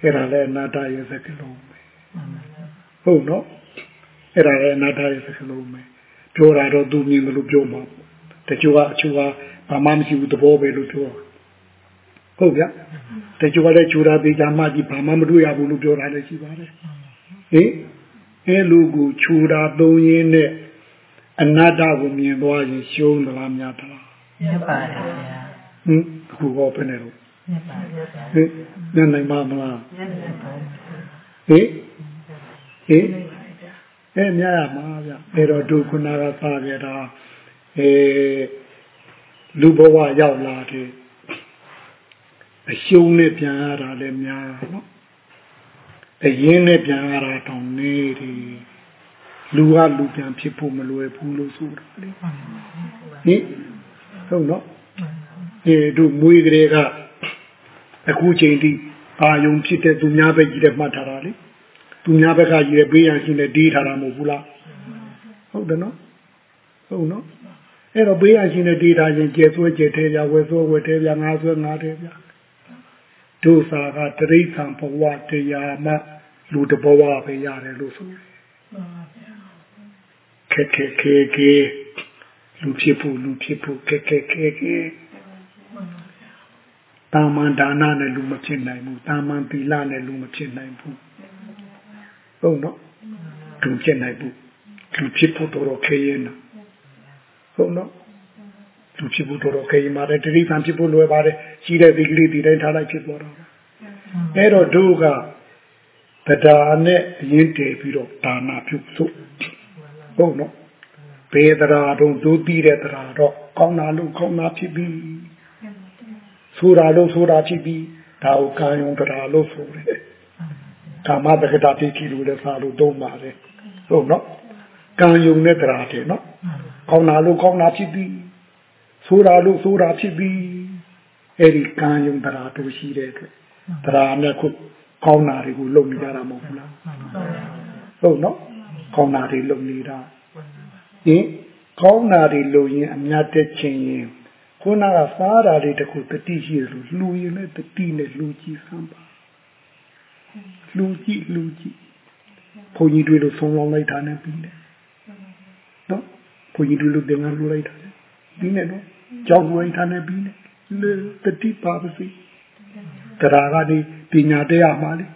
အဲ့ဒါလည်းနာတရဲ့စကလုံးပဲဟုတ်နော်အဲ့ဒါလည်းနာတရဲ့စကလုံးပဲပြောတာတော့သူမြင်တယ်လို့ပြောမှာတချို့ကအချို့က ဘာမှမရှိဘူးသဘောပဲလို့ပြောဟုတ်ဗျာတချို့ကလည်းခြူတာသေးချာမှကြီးဘာမှမတွေ့ရဘူးလို့ပြောတာလည်းရှိပါတယ်ဟင်အဲလူကိုခြူတာသုံးရင်းနဲ့အနတ္တကိုမြင်သွားရင်ရှုံးသလားများသလားမြတ်ပါတယ်ဗျာဟင်အခုဟောပဲနေလို့မြတ်ပါဗျာဟင်ညနိုင်ပါမလားမြတ်ပါဗျာဟင်ဟင်အဲမြတ်ရမှာဗျအဲ့တော့ဒုခုနကသာခဲ့တာအဲ လူဘဝရောက်လာတယ်အရှုံးနဲ့ပြန်ရတာလည်းများနော်အရင်နဲ့ပြန်ရတာတောင်နေတယ်လူကလူပြန်ဖြစ်ဖို့မလွယ်ဘူးလို့ဆိုတာလေဟင်ဟုတ်နော်ဒီတို့မွေးကလေးကအခုချိန်ထိအာယုံဖြစ်တဲ့သူများပဲကြီးတဲ့မှတ်ထားတာလေသူများဘက်ကကြီးတဲ့ဘေးရန်ရှိနေဒီထားတာမဟုတ်ဘူးလားဟုတ်တယ်နော်ဟုတ်နော် အဲ့တော့ဘေးရန်ရှိနေဒီထားရင်ကျဲဆွဲကျဲထဲပြဝဲဆွဲဝဲထဲပြငါဆွဲငါထဲပြဒုစာကတရိษံဘဝတရားမှလူတဘဝပဲရတယ်လို့ဆိုတယ်ခက်ခက်ခဲခဲလူဖြစ်ဖို့လူဖြစ်ဖို့ခက်ခက်ခဲခဲတာမန်ဒါနနဲ့လူမဖြစ်နိုင်ဘူးတာမန်သီလနဲ့လူမဖြစ်နိုင်ဘူးဟုတ်နော်လူဖြစ်နိုင်ဘူးလူဖြစ်ဖို့တော့ခဲရင်နော် ဟုတ်နော်လူဖြစ်ဖို့တော့ခဲရင်ပါတယ်တတိပံဖြစ်ဖို့လွယ်ပါတယ်ရှိတဲ့ဒီကလေးဒီတိုင်းထားလိုက်ဖြစ်ပေါ်တော့အဲ့တော့တို့ကတရားနဲ့အရင်တည်ပြီးတော့ဒါနပြုစုဟုတ်နော်ဘေးတရားတို့ဒုတိတဲ့တရားတော့ကောင်းတာလို့ကောင်းတာဖြစ်ပြီးဆိုတာလို့ဆိုတာဖြစ်ပြီးဒါကိုကာယုံတရားလို့ဆိုတယ်ကာမတက္ကတာတိကိလို့လည်းစာလို့သုံးပါတယ်ဟုတ်နော် ကံယုံနဲ့တရားတယ်နော်ကောင်းတာလို့ကောင်းတာဖြစ်ပြီးဆိုတာလို့ဆိုတာဖြစ်ပြီးအဲ့ဒီကံယုံတရားတို့ရှိတဲ့အတွက်တရားနဲ့ခုကောင်းတာတွေကိုလုပ်နေကြတာမဟုတ်ဘူးလားဟုတ်နော်ကောင်းတာတွေလုပ်နေတာဟင်ကောင်းတာတွေလုပ်ရင်အများတက်ချင်းရင်ခုနကစားတာတွေတခုတတိရှိတယ်လို့လှူရင်လည်းတတိနဲ့လှူကြည့်စမ်းပါလှူကြည့်လှူကြည့်ဘုန်းကြီးတွေလို့ဆုံးလောင်းလိုက်တာနဲ့ပြီးတယ်နော် ဘုန်းကြီးတွေလို့သင်္ကန်းလှူလိုက်တာနဲ့ပြီးတယ်နော်ကြောက်ဝင်ထားနေပြီးတယ်လေတတိပါပါစီတရားကနေပညာတရားမှလေ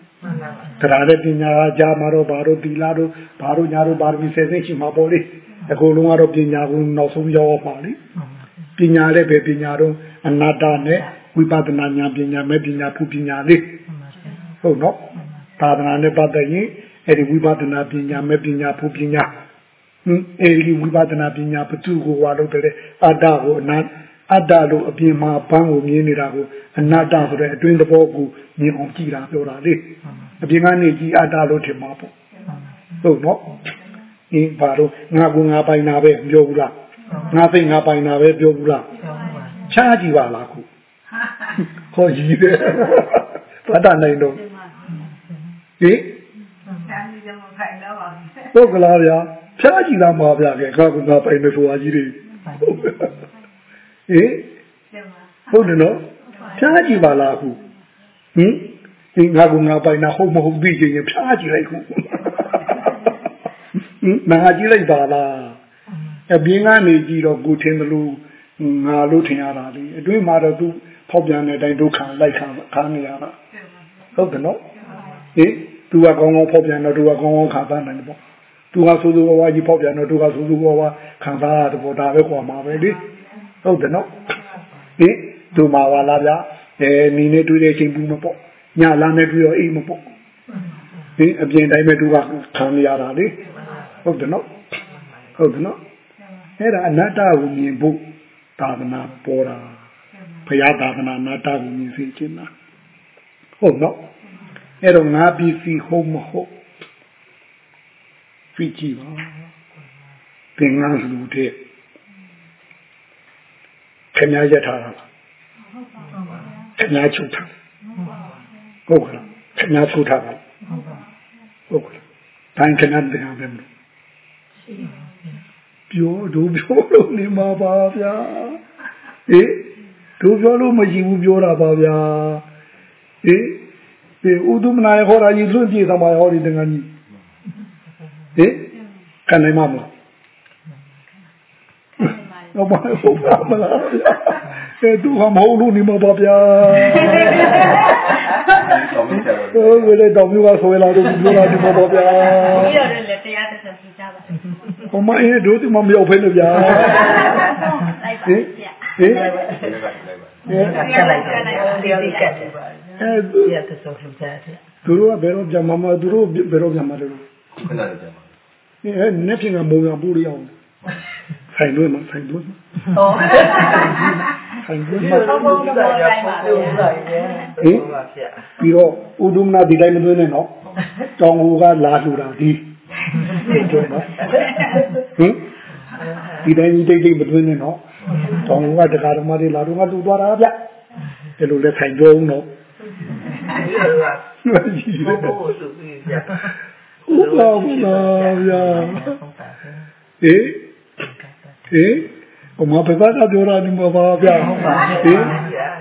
တရားတဲ့ပညာကကြားမှာတော့ဘာလို့သီလတို့ဘာလို့ညာတို့ဘာလို့ဆယ်သိရှိမှာပေါ့လေအကုန်လုံးကတော့ပညာကိုနောက်ဆုံးရောက်ပါလေပညာလည်းပဲပညာတော့အနာတ္တနဲ့ဝိပဿနာဉာဏ်ပညာမဲ့ပညာဖူပညာလေးဟုတ်နော်သာသနာနဲ့ပတ်သက်ရင်အဲ့ဒီဝိပဿနာပညာမဲ့ပညာဖူပညာဟင်း အဲ့ဒီဝိပဿနာပညာဘသူကိုဝါလို့တဲ့အတ္တကိုအနာအတ္တလို့အပြင်မှာဘန်းကိုမြင်နေတာကိုအနတ္တဆိုတဲ့အတွင်းသဘောကိုမြင်အောင်ကြည့်တာပြောတာလေအပြင်ကနေကြည့်အတ္တလို့ထင်မှာပေါ့ဟုတ်နော်အင်းဘာလို့ငါကငါပိုင်တာပဲပြောဘူးလားငါသိငါပိုင်တာပဲပြောဘူးလားချားကြည့်ပါလားခုဟောကြီးတယ်ဘာတနိုင်တော့ဟင်ဟုတ်ကလားဗျာ ဖြားကြည့်လာမှာဗျာကဲငါကငါပိုင်တယ်ဆိုတာကြီးတွေဟင်ဟုတ်တယ်နော်ဖြားကြည့်ပါလားခုဟင်ဒီငါကငါပိုင်တာဟုတ်မဟုတ်သိချင်းဖြားကြည့်လိုက်ခုဟင်နာကြည့်လိုက်ပါလားအပြင်ကနေကြည့်တော့ကိုထင်တယ်လို့ငါလို့ထင်ရတာလေအတွင်းမှာတော့သူဖောက်ပြန်တဲ့အတိုင်းဒုက္ခလိုက်ခံခါနေရတာဟုတ်တယ်နော်ဟင်သူကကောင်းကောင်းဖောက်ပြန်တော့သူကကောင်းကောင်းခံစားနိုင်တယ်ပေါ့ သူကဆိုးဆိုးဝါးဝါးကြီးဖောက်ပြန်တော့သူကဆိုးဆိုးဝါးဝါးခံစားရတယ်ပေါ့ဒါပဲကွာမှာပဲလေဟုတ်တယ်နော်ဟင်သူမှာပါလားဗျာအဲနီနဲ့တွေ့တဲ့ချိန်ဘူးမပေါ့ညလာနဲ့တွေ့တော့အိမ်မပေါ့ဟင်အပြင်တိုင်းပဲသူကခံရတာလေဟုတ်တယ်နော်ဟုတ်တယ်နော်အဲ့ဒါအနတ္တကိုမြင်ဖို့သာသနာပေါ်တာဘုရားသာသနာအနတ္တကိုမြင်စေခြင်းလားဟုတ်နော်အဲ့တော့ငါပစ္စည်းဟုတ်မဟုတ် ဖိကြည့်ပါသင်္ကန်းလူတဲ့ခင်ဗျားရထားတာခင်ဗျားချုပ်ထားဟုတ်ကလားခင်ဗျားချုပ်ထားတာဟုတ်ကလားတိုင်းခင်ဗျားတင်အောင်ပဲမလို့ပြောတို့ပြောလို့နေမှာပါဗျာဟေးတို့ပြောလို့မရှိဘူးပြောတာပါဗျာဟေးဒီဥဒုမနာရဟောတာကြီးလွင့်ပြေသမားဟောဒီတကကြီးဟေး ကန်နိုင်မှာမလားတော့မဟုတ်ပါမလားအဲသူကမဟုတ်လို့နေမှာပါဗျာဟုတ်ကဲ့တော့မျိုးကဆွဲလာတော့ပြောလာဒီမှာပါဗျာပြီးတော့လည်းတရားတစ်ဆက်ပြကြပါဟိုမအေးတို့ဒီမှာမရောက်ဖဲလို့ဗျာလိုက်ပါဗျာဟင်ကတ်လိုက်တော့တရားလေးကတ်တယ်ပါအဲသူရတဲ့ဆုံးဖြတ်တယ်သူတို့ကဘယ်တော့ပြန်မှာမသူတို့ဘယ်တော့ပြန်မှာလဲခဏလေးပြန်ပါ အဲနဲ့ပြင်ကမုံရပူရအောင်ဆိုင်လို့မဆိုင်လို့ဟောဆိုင်လို့ဒီမတော့ဘုရားရပါတော့ပါရဲ့ဟုတ်ပါဗျာပြီးတော့ဥဒုမနာဒီတိုင်းမသွင်းနဲ့နော်တောင်ဟူကလာလှူတာဒီတို့နော်ဟင်ဒီတိုင်းဒီတိတ်တိတ်မသွင်းနဲ့နော်တောင်ဟူကတရားဓမ္မတွေလာတော့ကလှူသွားတာဗျဒီလိုလဲဆိုင်ကြုံနော်ဒီလိုကဘုရားဆိုပြီးဗျာ ဟုတ်ပါဘူးလားဗျာဟေးဟေးဘမဘယ်ကပြောတာဒီမှာပါဗျာဟေး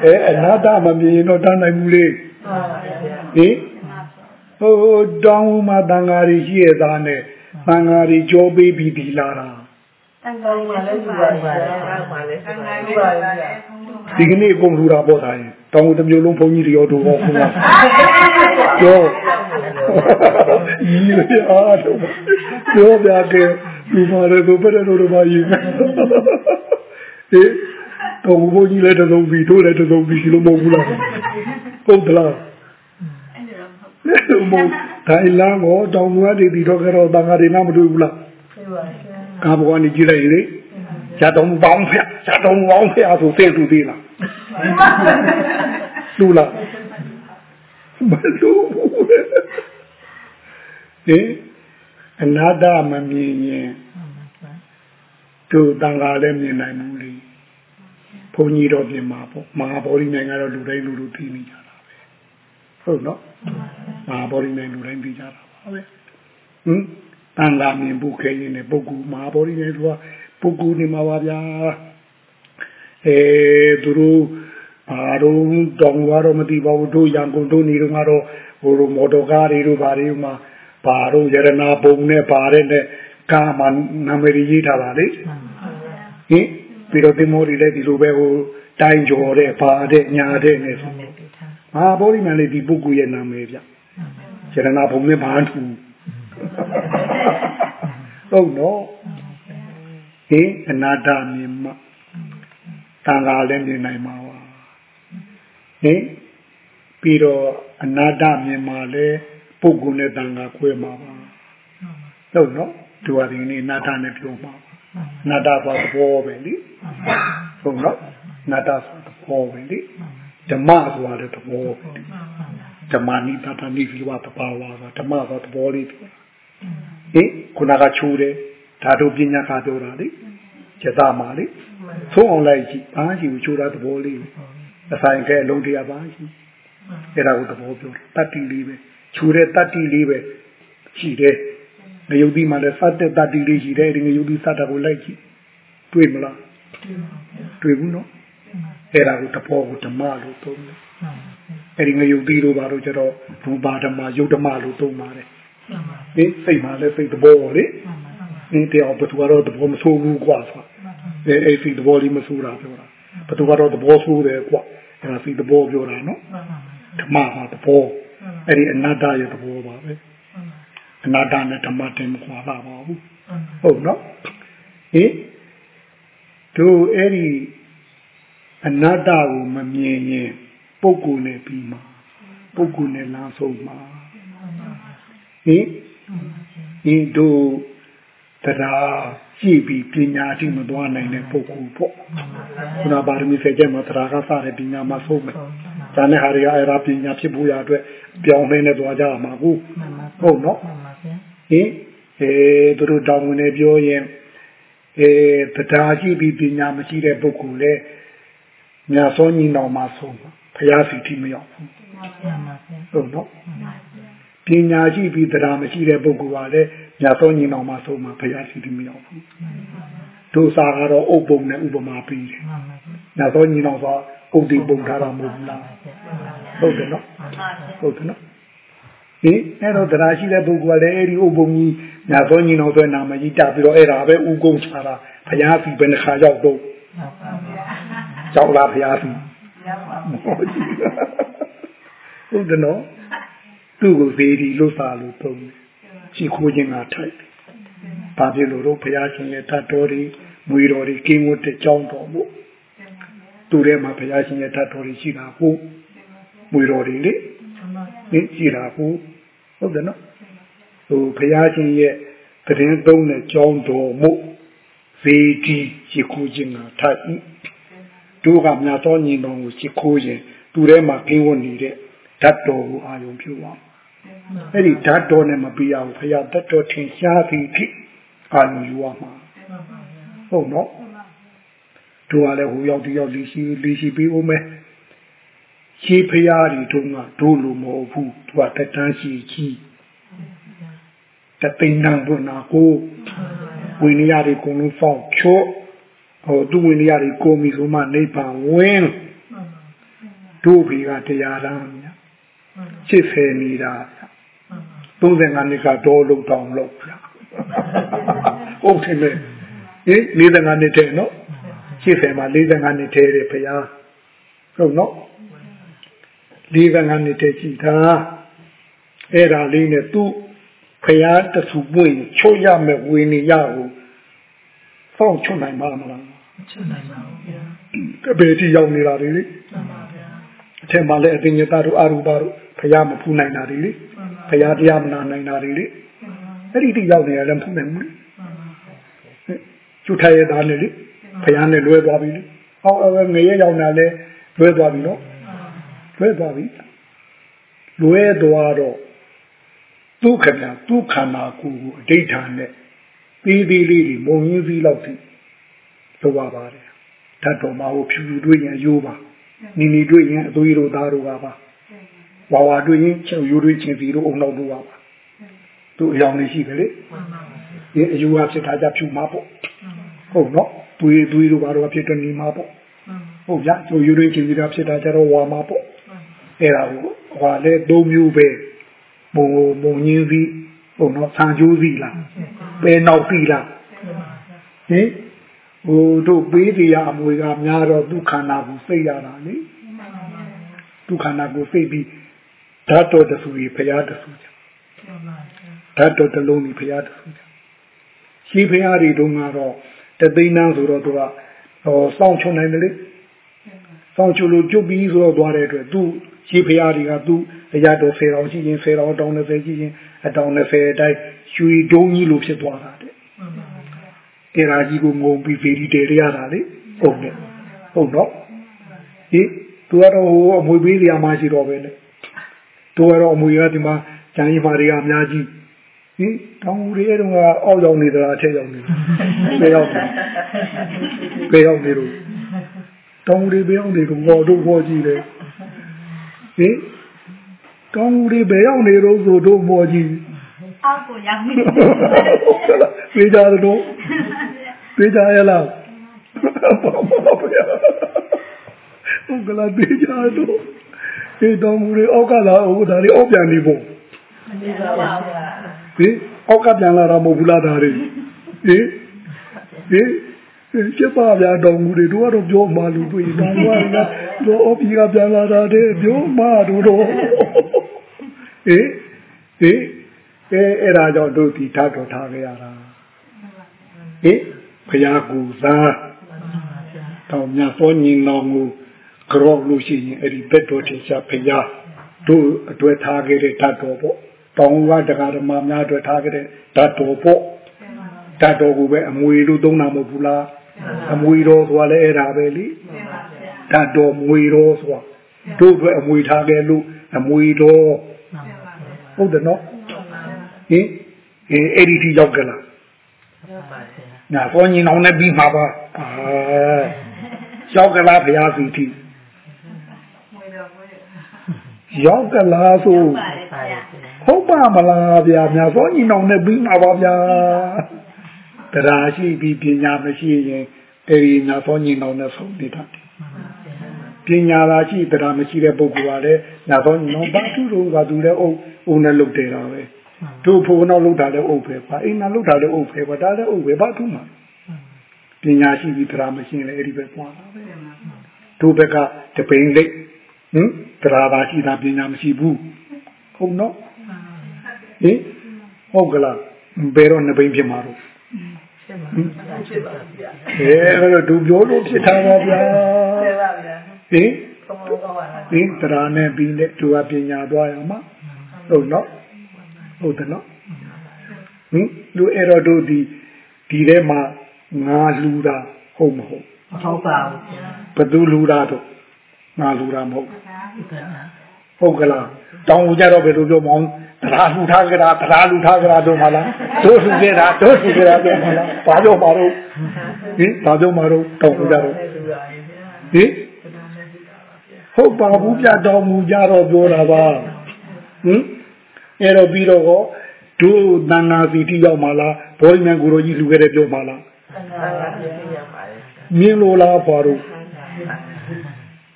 အဲအနာတမမြင်ရင်တော့တန်းနိုင်ဘူးလေဟုတ်ပါဗျာဟေးဟိုတောင်းမှတန်ဃာကြီးရှိရသားနဲ့တန်ဃာကြီးကြောပေးပြီးဒီလာတာတန်ခိုင်းမှလည်းဒီပါဗျာဆောင်းပါလေတန်ဆောင်းခိုင်းပါမှလေလည်းဒီကနေ့အကုန်လူတာပေါ့သားရင်တောင်းတစ်မျိုးလုံးဘုန်းကြီးတွေရောတို့ဟောခုနကြော ကြီးရအားတော့ပြောပြခဲ့ဒီမှာလည်းသူပြတဲ့တို့ဘာကြီးဟေးတော့ဘုန်းကြီးလည်းတစုံပြီးတို့လည်းတစုံပြီးလို့မဟုတ်ဘူးလားဟုတ်သလားအဲ့လိုမဟုတ်မဟုတ်ဒါလမ်းကိုတောင်မွားတွေဒီတော့ကတော့တန်ဃာတွေနားမတွေ့ဘူးလားဟုတ်ပါဗျာကာဘဝနေကြည့်လိုက်လေဇာတော်မပေါင်းဖျက်ဇာတော်မပေါင်းဖျက်ဆိုသိတူသေးလားလူလားမလူဘူး ဟင်အနာတမမြင်ရင်သူတန်ဃာလည်းမြင်နိုင်ဘူးလေဘုန်းကြီးတော်ပြင်မှာပေါ့မဟာဗောဓိနိုင်ငံတော့လူတိုင်းလူလူသိနေကြတာပဲဟုတ်နော်မဟာဗောဓိနိုင်ငံလူတိုင်းသိကြတာပါပဲဟင်တန်ဃာမြင်ဖို့ခဲရင်လည်းပုဂ္ဂိုလ်မဟာဗောဓိနိုင်ငံဆိုတာပုဂ္ဂိုလ်နေမှာပါဗျာအဲသူတို့ဘာတော့တောင်းတော့မသိပါဘူးတို့ရန်ကုန်တို့နေတော့ကတော့ဟိုလိုမော်တော်ကားတွေတို့ဘာတွေမှာ ဘာတော့ရတနာပုံနဲ့ပါတဲ့နဲ့ကာမနာမည်ရေးထားတာလေဟင်ပြီးတော့ဒီမိုးတွေလည်းဒီလိုပဲဟိုတိုင်းကျော်တဲ့ပါတဲ့ညာတဲ့နဲ့ဆိုမဟာဗောဓိမံလေးဒီပုဂ္ဂိုလ်ရဲ့နာမည်ဗျရတနာပုံနဲ့ဘာထူဟုတ်နော်ဟင်အနာတမြင်မှတန်ခါလည်းမြင်နိုင်မှာပါဟင်ပြီးတော့အနာတမြင်မှလည်း ပုဂ္ဂိုလ်နဲ့တန်ခါခွဲမှာပါဟုတ်နော်ဒီဟာဒီနေ့အနာတနဲ့ပြောမှာပါအနာတဆိုသဘောပဲလေဟုတ်နော်အနာတဆိုသဘောပဲလေဓမ္မဆိုတာလည်းသဘောပဲလေဓမ္မနိတတနိဖိဝတဘာဝကဓမ္မဆိုသဘောလေးပြောဟင်ခုနကချိုးတယ်ဓာတုပညာကပြောတာလေကျသမာလေသုံးအောင်လိုက်ကြည့်ဘာကြည့်ချိုးတာသဘောလေးအဆိုင်ကဲအလုံးတရားပါရှိအဲ့ဒါကိုသဘောပြောတတ္တိလေးပဲ ချိုးတဲ့တတ္တိလေးပဲရှိတယ်ငရုတ်ဒီမှာလည်းစတဲ့တတ္တိလေးရှိတယ်ဒီငရုတ်ဒီစတာကိုလိုက်ကြည့်တွေ့မလားတွေ့ဘူးနော်အဲ့ဒါကိုသဘောကိုဓမ္မလို့သုံးတယ်အဲ့ဒီငရုတ်ဒီတို့ဘာလို့ကျတော့ရူပါဓမ္မယုတ်ဓမ္မလို့သုံးပါတယ်ဟင်စိတ်မှလည်းစိတ်သဘောလေဒီတရားဘသူကတော့သဘောမဆိုးဘူးကွာဆိုအဲအဲ့ဒီသဘောလေးမဆိုးတာပြောတာဘသူကတော့သဘောဆိုးတယ်ကွာအဲ့ဒါစိတ်သဘောပြောတာနော်ဓမ္မဟာသဘော အဲ့ဒီအနတ္တရဲ့သဘောပါပဲအနတ္တနဲ့ဓမ္မတင်မခွာလာပါဘူးဟုတ်နော်ဟင်တို့အဲ့ဒီအနတ္တကိုမမြင်ရင်ပုဂ္ဂိုလ်နဲ့ပြီးမှာပုဂ္ဂိုလ်နဲ့လမ်းဆုံးမှာဟင်ဒီတို့တရားကြည့်ပြီးပညာတိမသွားနိုင်တဲ့ပုဂ္ဂိုလ်ပေါ့ခုနပါရမီစေကျမှာတရားကစားတဲ့ပညာမှာဆုံးမယ်။ဒါနဲ့ဟာရီအဲ့ဒါပညာဖြစ်ဖို့ရအတွက် ပြောင်းလဲနေသွားကြမှာကိုဟုတ်နော်ဟင်အဲသူတို့တောင်းဝင်နေပြောရင်အဲတရားကြည့်ပြီးပညာမရှိတဲ့ပုဂ္ဂိုလ်လေမြတ်စွာညီတော်မှာဆုံးဘုရားစီတိမရောက်ဘူးဟုတ်နော်ပညာရှိပြီးတရားမရှိတဲ့ပုဂ္ဂိုလ်ကလည်းမြတ်စွာညီတော်မှာဆုံးမှာဘုရားစီတိမရောက်ဘူးတို့စာကတော့ဥပ္ပုံနဲ့ဥပမာပြီးတယ်မြတ်စွာညီတော်ဆိုဥဒိပုံထားတာမဟုတ်ဘူးလား ဟုတ်တယ်နော်ဟုတ်တယ်နော်ဟင်အဲ့တော့တရားရှိတဲ့ပုဂ္ဂိုလ်ကလည်းအဲ့ဒီဥပ္ပုံကြီးမြတ်စွာညီတော်ဆိုနာမကြီးတပြီးတော့အဲ့ဒါပဲဥကုံချတာဘုရားစီဘယ်နှခါရောက်တော့ကြောက်လားဘုရားစီဟုတ်တယ်နော်သူ့ကိုသေးဒီလို့စာလို့သုံးတယ်ချီခိုးခြင်းကထိုက်တယ်ဘာဖြစ်လို့တော့ဘုရားရှင်ရဲ့တတ်တော်တွေမွေတော်တွေကင်းဝတ်တဲ့ကြောင်းတော်မို့သူထဲမှာဘုရားရှင်ရဲ့တတ်တော်တွေရှိတာကို မွေတော်တွေလေဟင်ရှိတာကိုဟုတ်တယ်နော်ဟိုဘုရားရှင်ရဲ့တရင်သုံးတဲ့ကြောင်းတော်မှုဇေတီရှိခိုးခြင်းကထိုက်တို့ကမြတ်သောညီတော်ကိုရှိခိုးခြင်းသူထဲမှာကင်းဝတ်နေတဲ့ဓာတ်တော်ကိုအာယုံပြုပါအဲ့ဒီဓာတ်တော်နဲ့မပြရဘူးဖရာဓာတ်တော်ထင်ရှားသည်ဖြစ်အာယုံယူရမှာဟုတ်နော်တို့ကလည်းဟိုရောက်တယောက်လီရှိလီရှိပြီးဦးမယ် ရှေးဖရာတွေတုန်းကတို့လိုမဟုတ်ဘူးသူကတက်တန်းရှိကြီးတသိန်းနံဘုနာကိုဝိနည်းတွေကုန်လုံးဖောက်ချော့ဟိုသူဝိနည်းတွေကိုမီဆိုမှနိဗ္ဗာန်ဝင်တို့ဘီကတရားတန်းညာ80နေတာ35နှစ်ကတော့လုံတောင်လောက်ဗျာဟုတ်တယ်လေဟင်45နှစ်တည်းနော်80မှာ45နှစ်တည်းတယ်ဖရာဟုတ်နော် 45နှစ်တည်းရှိတာအဲ့ဒါလေးနဲ့သူ့ဖရာတဆူပွင့်ချိုးရမဲ့ဝေနေရကိုဖောက်ချွတ်နိုင်ပါမလားချွတ်နိုင်ပါဘူးဗျာကဘယ်တိရောက်နေတာလေလေမှန်ပါဗျာအထက်မှာလည်းအတင်ညတာတို့အာရူပါတို့ဖရာမဖူးနိုင်တာလေလေဖရာတရားမနာနိုင်တာလေလေအဲ့ဒီတိရောက်နေရလည်းမဖူးနိုင်ဘူးလေကျူထားရတာနဲ့လေဖရာနဲ့လွဲသွားပြီလေဟောငရဲရောက်တာလည်းလွဲသွားပြီနော် လွဲသွားပြီလွဲသွားတော့ဒုက္ခတာဒုက္ခနာကိုအဋိဌာနဲ့သေးသေးလေးတွေမုံရင်းစည်းလောက်ထိလိုပါပါတယ်ဓာတ်တော်မှာဟိုဖြူဖြူတွေ့ရင်အယိုးပါနီနီတွေ့ရင်အသွေးတို့သားတို့ပါပါဝါဝါတွေ့ရင်ချက်ရိုးတွေ့ချင်းစီတို့အုံနောက်တို့ပါပါသူအယောင်လေးရှိတယ်လေဒီအယိုးကဖြစ်တာကြဖြူမှာပေါ့ဟုတ်နော်သွေးသွေးတို့ဘာတို့ဖြစ်တယ်နီမှာပေါ့ဟုတ်ဗျာကျိုးရိုးတွေ့ချင်းစီကဖြစ်တာကြတော့ဝါမှာပေါ့ အဲ့ဒါကိုဟွာလဲ၃မျိုးပဲမုံမုံရင်းစီဟုတ်နော်ဆံကျိုးစီလားပဲနောက်စီလားဟင်ဟိုတို့ပေးတရားအမွေကများတော့ဒုက္ခနာကိုစိတ်ရတာလေဒုက္ခနာကိုစိတ်ပြီးဓာတ်တော်တဆူကြီးဖရာတဆူကြဓာတ်တော်တလုံးကြီးဖရာတဆူကြရှိဖရာတွေတုန်းကတော့တသိန်းနှန်းဆိုတော့သူကဟောစောင့်ချုံနိုင်တယ်လေစောင့်ချုံလို့ကျုပ်ပြီးဆိုတော့သွားတဲ့အတွက်သူ ရှိဖရာတွေကသူအရာတော်10တောင်ရှိရင်10တောင်တောင်20ရှိရင်အတောင်20အတိုင်းရွှေတုံးကြီးလို့ဖြစ်သွားတာတဲ့အဲ့ဒါကြီးကိုငုံပြီးဗီဒီတယ်ရတာလေဟုတ်တယ်ဟုတ်တော့ဟိသူကတော့ဟိုအမွေပေးစရာမရှိတော့ပဲလေသူကတော့အမွေကဒီမှာကျန်ကြီးမာတွေကအများကြီးဟိတောင်ရီအဲ့တော့ကအောက်ရောက်နေသလားအထက်ရောက်နေဘယ်ရောက်နေဘယ်ရောက်နေလို့တောင်ရီဘယ်ရောက်နေကငေါ်တို့ခေါ်ကြည့်တယ် ဟိတောင်ရီဘယ်ရောက်နေတော့ဆိုတို့မော်ကြည့်အောက်ကိုရောက်နေပြေးကြတော့ပြေးကြရလားဟုတ်ကလားပြေးကြတော့ဒီတော်မူတွေအောက်ကလာဟိုဒါတွေအောက်ပြန်နေဖို့မနေပါဘူးဟင်အောက်ကပြန်လာတာမဟုတ်ဘူးလားဒါတွေဟင်ဟ င်ကျပါဗျာတော်မူတွေတို့ကတော့ပြောမှလူတွေ့တောင်းသွားတယ်တော့အော်ပြီးကပြန်လာတာတဲ့ပြောမှတို့တော့ဟင်ဟင်အဲအဲ့ဒါကြောင့်တို့ဒီဓာတ်တော်ထားကြရတာဟင်ဘုရားကူသားတော်မြတ်သောညီတော်မူကြောက်လို့ရှိရင်အဲ့ဒီဘက်တော်တင်ရှားဘုရားတို့အတွက်ထားခဲ့တဲ့ဓာတ်တော်ပေါ့တောင်းဝတရားဓမ္မများအတွက်ထားခဲ့တဲ့ဓာတ်တော်ပေါ့ဓာတ်တော်ကိုပဲအမွေလို့သုံးတာမဟုတ်ဘူးလား အမွေတော်ဆိုတာလည်းအဲ့ဒါပဲလေဓာတ်တော်မွေတော်ဆိုတာတို့အတွက်အမွေထားခဲ့လို့အမွေတော်ဟုတ်တယ်နော်ဟင်အဲ့ဒီထိရောက်ကြလားညာပေါ်ညီနောင်နဲ့ပြီးမှာပါအာရောက်ကလားဘုရားစီတိရောက်ကလားဆိုဟုတ်ပါမလားဗျာမြတ်စွာညီနောင်နဲ့ပြီးမှာပါဗျာ တရားရှိပြီးပညာမရှိရင်အဲဒီမြတ်စွာညီနောင်နဲ့ဆုံးနေတာပညာသာရှိတရားမရှိတဲ့ပုဂ္ဂိုလ်ကလည်းမြတ်စွာညီနောင်ဘာသူတို့ကသူလည်းအုပ်အုံနဲ့လုပ်တယ်တာပဲတို့ဖို့နောက်လုပ်တာလည်းအုပ်ပဲပါအိမ်နာလုပ်တာလည်းအုပ်ပဲပါဒါလည်းအုပ်ပဲဘာသူမှပညာရှိပြီးတရားမရှိရင်လည်းအဲ့ဒီပဲပွားတာပဲတို့ဘက်ကတပိန်လိတ်ဟင်တရားသာရှိတာပညာမရှိဘူးဟုတ်နော်ဟင်ဟုတ်ကလားဘယ်တော့နှစ်ပိန်ဖြစ်မှာတော့ ဖြစ်ပါဗျာအဲအဲ့တော့ဒူပြောလို့ဖြစ်တာပါဗျာဖြစ်ပါဗျာဟင်ဟင်တရားနဲ့ပြီးနဲ့သူကပညာသွားရမှာဟုတ်နော်ဟုတ်တယ်နော်ဟဟင်လူအဲ့တော့တို့ဒီဒီထဲမှာငါလူတာဟုတ်မဟုတ်ဟုတ်ပါဘူးဘသူလူတာတော့ငါလူတာမဟုတ် ဟုတ်ကလားတောင်းကြတော့ဘယ်လိုပြောမအောင်တရားလူထားကြတာတရားလူထားကြတာတို့မလားတို့လူကြတာတို့လူကြတာတို့မလားဘာလို့မတော့ဟင်ဘာလို့မတော့တောင်းကြတော့ဟင်ဟုတ်ပါဘူးပြတော်မူကြတော့ပြောတာပါဟင်အဲ့တော့ပြီးတော့တို့တဏ္ဍာစီတိရောက်မှလားဘောဓိမံကိုရောကြီးလူခဲ့တယ်ပြောမှလားမြင်လို့လားဘာလို့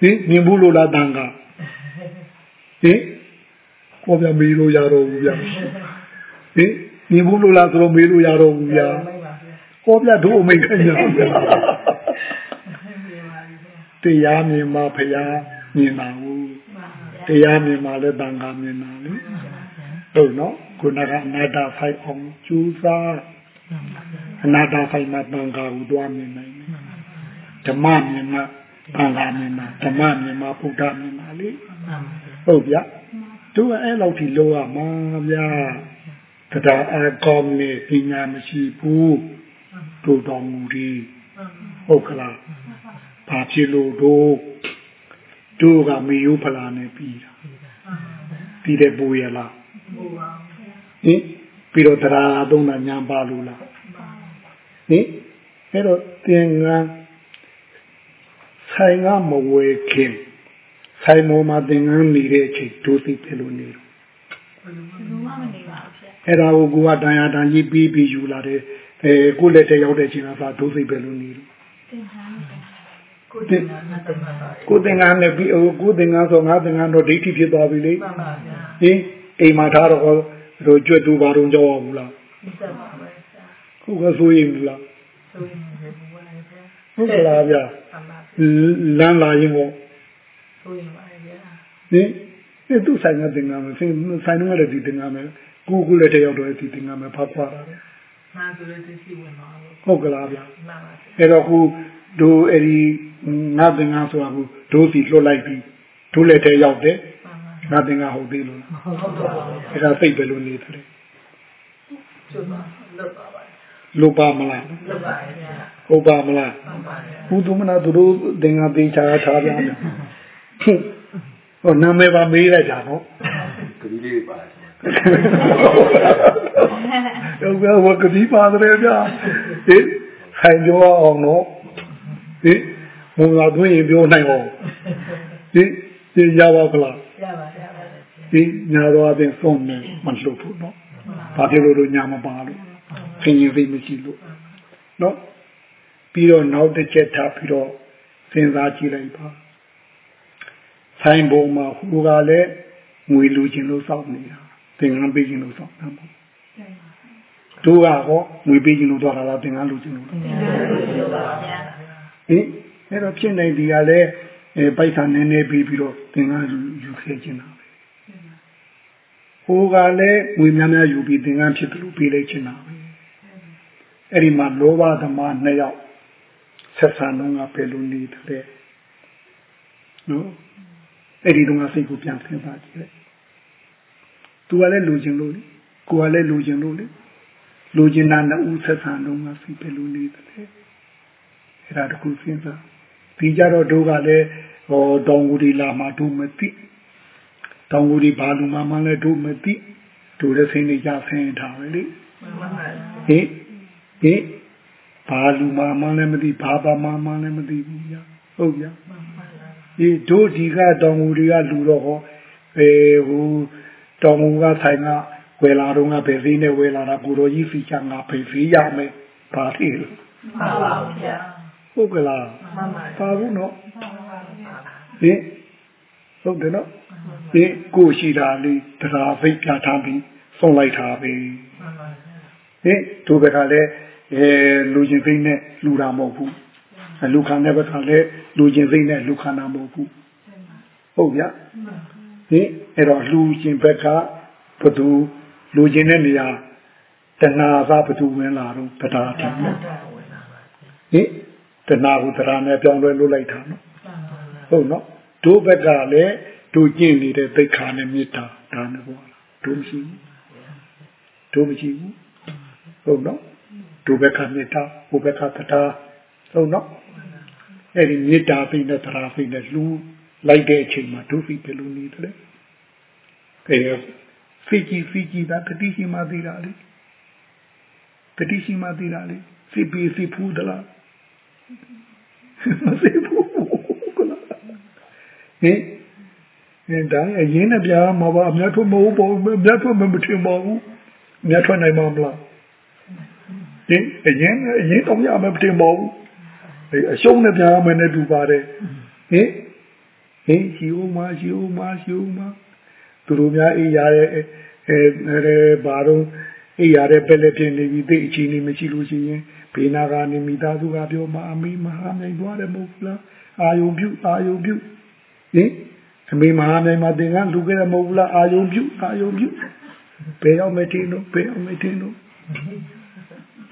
ဟင်မြင်ဘူးလို့လားတန်ခါ ဟင်ကိုပြမေးလို့ရတော့ဘူးဗျဟင်မြင်ဘူးလို့လားဆိုတော့မေးလို့ရတော့ဘူးဗျကိုပြတို့အမိတ်ခင်ဗျတရားမြင်မှာဖရာမြင်တာဘူးတရားမြင်မှာလည်းတန်ခါမြင်တာလေဟုတ်နော်ခုနကအနာတာဖိုက်အောင်ကျူးစားအနာတာဖိုက်မှာတန်ခါကိုတွားမြင်နိုင်တယ်ဓမ္မမြင်မှာတန်ခါမြင်မှာဓမ္မမြင်မှာဘုရားမြင်မှာလေ ဟုတ်ဗျသူကအဲ့လောက်ထိလောရမှာဗျာတရားအကောင်းနဲ့ပညာမရှိဘူးတို့တော်မူသည်ဟုတ်ကလားဘာဖြစ်လို့တို့တို့ကမေယုဖလာနဲ့ပြီးတာပြီးတဲ့ပူရလားပူပါဟင်ပြီးတော့တရားသုံးတာညာပါလို့လားဟင်အဲ့တော့သင်္ကန်းဆိုင်ကမဝေခင် ဆိုင်မောမှာသင်္ကန်းနေတဲ့အချိန်တို့သိဖြစ်လို့နေတော့အဲ့ဒါကိုကိုကတန်ရာတန်ကြီးပြီးပြီးယူလာတယ်အဲကိုလက်တရောက်တဲ့ချိန်မှာဒုစိတ်ပဲလို့နေလို့ကိုတင်ကိုတင်ငါနဲ့ပြီးကိုတင်ငါဆိုငါတင်ငါတော့ဒိဋ္ဌိဖြစ်သွားပြီလေမှန်ပါဗျာဟင်အိမ်မှာထားတော့တို့ကြွတ်တူပါတော့ကြောက်ဘူးလားဟုတ်ကဲ့ဆိုရင်ဘူးလားဟုတ်ကဲ့လားဗျာလမ်းလာရင်ပေါ့ ဆိုရင်ပါဗျာဟင်ဒီသူဆိုင်ကတင်ငါမယ်ဆိုင်ဆိုင်တော့လည်းဒီတင်ငါမယ်ကိုကိုလည်းတယောက်တော့ဒီတင်ငါမယ်ဖတ်ခွာတာမှန်ဆိုလည်းသိရှိဝင်ပါဟုတ်ကလားဗျာမှန်ပါအဲ့တော့ခုတို့အဲ့ဒီငါတင်ငါဆိုတာကိုတို့စီလွတ်လိုက်ပြီးတို့လည်းထဲရောက်တယ်ငါတင်ငါဟုတ်သေးလို့ဟုတ်ပါဘူးအဲ့ဒါသိပဲလို့နေတယ်ကျွတ်ပါလွတ်ပါပါလွတ်ပါမလားလွတ်ပါဗျာဟုတ်ပါမလားဟုတ်ပါဗျာဘုသူမနာသူတို့တင်ငါပေးချာထားပြန်တယ် ဟောနာမည်ပါမေးလိုက်တာနော်ကလေးလေးပါတော့ဘယ်ဝကတိပါတယ်ဗျာဟင်ခိုင်ပြောအောင်နော်ဟင်မုံလာသွင်းရင်ပြောနိုင်အောင်ဟင်ဒီရပါကလားရပါရပါဒီညာတော့အပြင်ဆုံးနေမလို့ဘူးနော်ဘာဖြစ်လို့လို့ညာမပါလို့ခင်ရင်သိမရှိလို့နော်ပြီးတော့နောက်တစ်ချက်ထားပြီးတော့စဉ်းစားကြည့်လိုက်ပါ ဆိုင်ပုံမှာဟိုကလည်းငွေလူချင်းလို့စောင့်နေတာသင်္ကန်းပေးခြင်းလို့စောင့်တာပေါ့တို့ကဟောငွေပေးခြင်းလို့တော့တာလားသင်္ကန်းလူချင်းလို့ဟင်အဲ့တော့ဖြစ်နေဒီကလည်းအဲပိုက်ဆံနည်းနည်းပြီးပြီးတော့သင်္ကန်းယူယူခဲ့ခြင်းတာပဲဟိုကလည်းငွေများများယူပြီးသင်္ကန်းဖြစ်တယ်လို့ပေးလိုက်ခြင်းတာပဲအဲ့ဒီမှာလောဘသမားနှစ်ယောက်ဆက်ဆံတော့ကဘယ်လိုနေတယ်နော် အဲ့ဒီတော့စိတ်ကိုပြန်ဆင်းပါကြည့်လိုက်သူကလည်းလူကျင်လို့လေကိုကလည်းလူကျင်လို့လေလူကျင်တာနှစ်ဦးဆက်ဆံတော့ကစိတ်ပဲလိုနေတယ်အဲ့ဒါတခုစဉ်းစားဒီကြတော့တို့ကလည်းဟောတောင်ကူဒီလာမှတို့မသိတောင်ကူဒီဘာလူမှမှလည်းတို့မသိတို့လည်းဆင်းနေကြဆင်းထားပဲလေဟင်ဟင်ဘာလူမှမှလည်းမသိဘာဘာမှမှလည်းမသိဘူးညာဟုတ်ဗျာ ဒီတို့ဒီကတောင်ကူတွေကလူတော့ဟောအဲဟိုတော်မူကဆိုင်ကဝယ်လာတော့ငါပဲဈေးနဲ့ဝယ်လာတာကိုတော်ကြီးစီချငါပဲဈေးရမယ်ပါသေးလို့မှန်ပါဗျာဟုတ်ကလားမှန်ပါပါဘူးနော်ဟင်ဟုတ်တယ်နော်ဒီကိုရှိတာလေးတရားဖိတ်ပြထားပြီးဆုံးလိုက်တာပဲမှန်ပါဟင်သူဘက်ကလည်းအဲလူချင်းစိတ်နဲ့လူတာမဟုတ်ဘူး လူခံတဲ့ဘက်ကလည်းလူချင်းစိတ်နဲ့လူခံတာမဟုတ်ဘူးဟုတ်ဗျာဟင်အဲ့တော့လူချင်းဘက်ကဘသူလူချင်းတဲ့နေရာတဏှာသာဘသူဝင်လာတော့တရားထင်တယ်ဟင်တဏှာကိုတရားနဲ့ပြောင်းလဲလုပ်လိုက်တာနော်ဟုတ်နော်တို့ဘက်ကလည်းတို့ကျင့်နေတဲ့သိက္ခာနဲ့မေတ္တာဒါနဲ့ပေါ့လားတို့မရှိဘူးတို့မရှိဘူးဟဟုတ်နော်ဒုဘကမေတ္တာဘုဘကတရား ဟုတ်နော်အဲ့ဒီမေတ္တာစိတ်နဲ့တရားစိတ်နဲ့လူလိုက်တဲ့အချိန်မှာဒုစိတ်ဘယ်လိုနေတယ်လဲအဲစိတ်ကြီးစိတ်ကြီးတာတတိရှိမှသိတာလေတတိရှိမှသိတာလေစိတ်ပြီးစိတ်ဖူးသလားမစိတ်ဖူးကလားဟင်ဟင်ဒါအရင်နဲ့ပြားမှာပါအများထွက်မဟုတ်ပါဘူးအများထွက်မထင်ပါဘူးအများထွက်နိုင်မှာမလားဟင်အရင်အရင်တော့ရမယ်မထင်ပါဘူး အရှုံးနဲ့ပြားမယ်နဲ့တူပါတယ်ဟင်ဟင်ရှိဦးမရှိဦးမရှိဦးမသူတို့များအေးရတဲ့အဲအဲဘာတော့အေးရတဲ့ပဲလက်ပြင်းနေပြီးသိအချင်းနေမရှိလို့ရှိရင်ဘေးနာကနေမိသားစုကပြောမအမေမဟာနိုင်သွားတယ်မဟုတ်ဘူးလားအာယုံပြုအာယုံပြုဟင်အမေမဟာနိုင်မှာသင်ကလူခဲ့တယ်မဟုတ်ဘူးလားအာယုံပြုအာယုံပြုဘယ်ရောက်မထင်းတော့ဘယ်ရောက်မထင်းတော့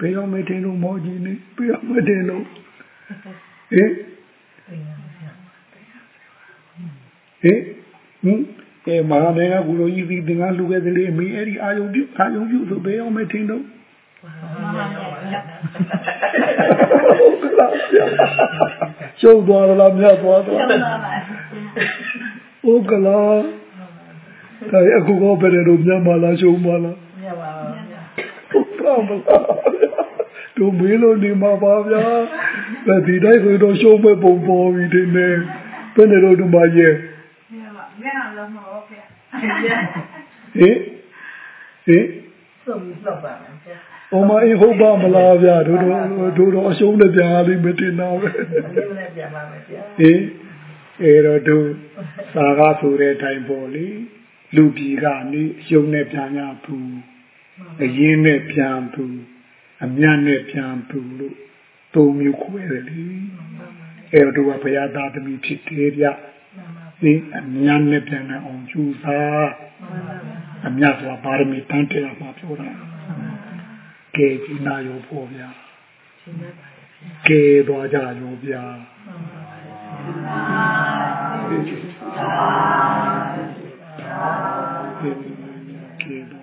ဘယ်ရောက်မထင်းတော့မောကြီးနေဘယ်ရောက်မထင်းတော့ ဟင်ဟင်ဟင်အဲမဟာနိုင်ကကူလိုကြီးပြီးသင်ကလူခဲ့တယ်လေအမေအဲ့ဒီအာယုံပြုအာယုံပြုဆိုဘယ်ရောက်မထင်းတော့ရှုပ်သွားလားမြတ်သွားသွားဟုတ်ကလားဒါအခုကောဘယ်လိုမြတ်မလားရှုံးမလားမြတ်ပါဗျာဟုတ်ပါမလား တို့မေးလို့နေမှာပါဗျာဒါဒီတိုင်းဆိုတော့ရှုံးမဲ့ပုံပေါ်ပြီဒီနေ့ဘယ်နဲ့တော့ဒီမှာရဲ့မြတ်ပါမြတ်လုံးမဟုတ်ဗျာဟင်ဟင်ဆုံးလောက်ပါမယ်ဗျာ။အော်မအေးဟုတ်ပါမလားဗျာတို့တို့တို့တော့အရှုံးနဲ့ပြန်လာလိမ့်မယ်တင်တော့ပဲ။အရှုံးနဲ့ပြန်ပါမယ်ဗျာ။ဟင်အဲတော့တို့သာကဆိုတဲ့အတိုင်းပေါ့လေလူပြည်ကနေအရှုံးနဲ့ပြန်ရဘူးအရင်နဲ့ပြန်ဘူး အမြတ်နဲ့ပြန်ဘူးလို့သုံးမျိုးခွဲတယ်လေ။အဲတော့ကဘုရားသားသမီးဖြစ်တယ်ဗျ။ဒီအမြတ်နဲ့ပြန်အောင်ကျူစားအမြတ်ဆိုတာပါရမီတန်တရားမှာပြောတာ။ကဲကြည်နာရောပေါ့ဗျာကဲသွားကြရောဗျာကဲ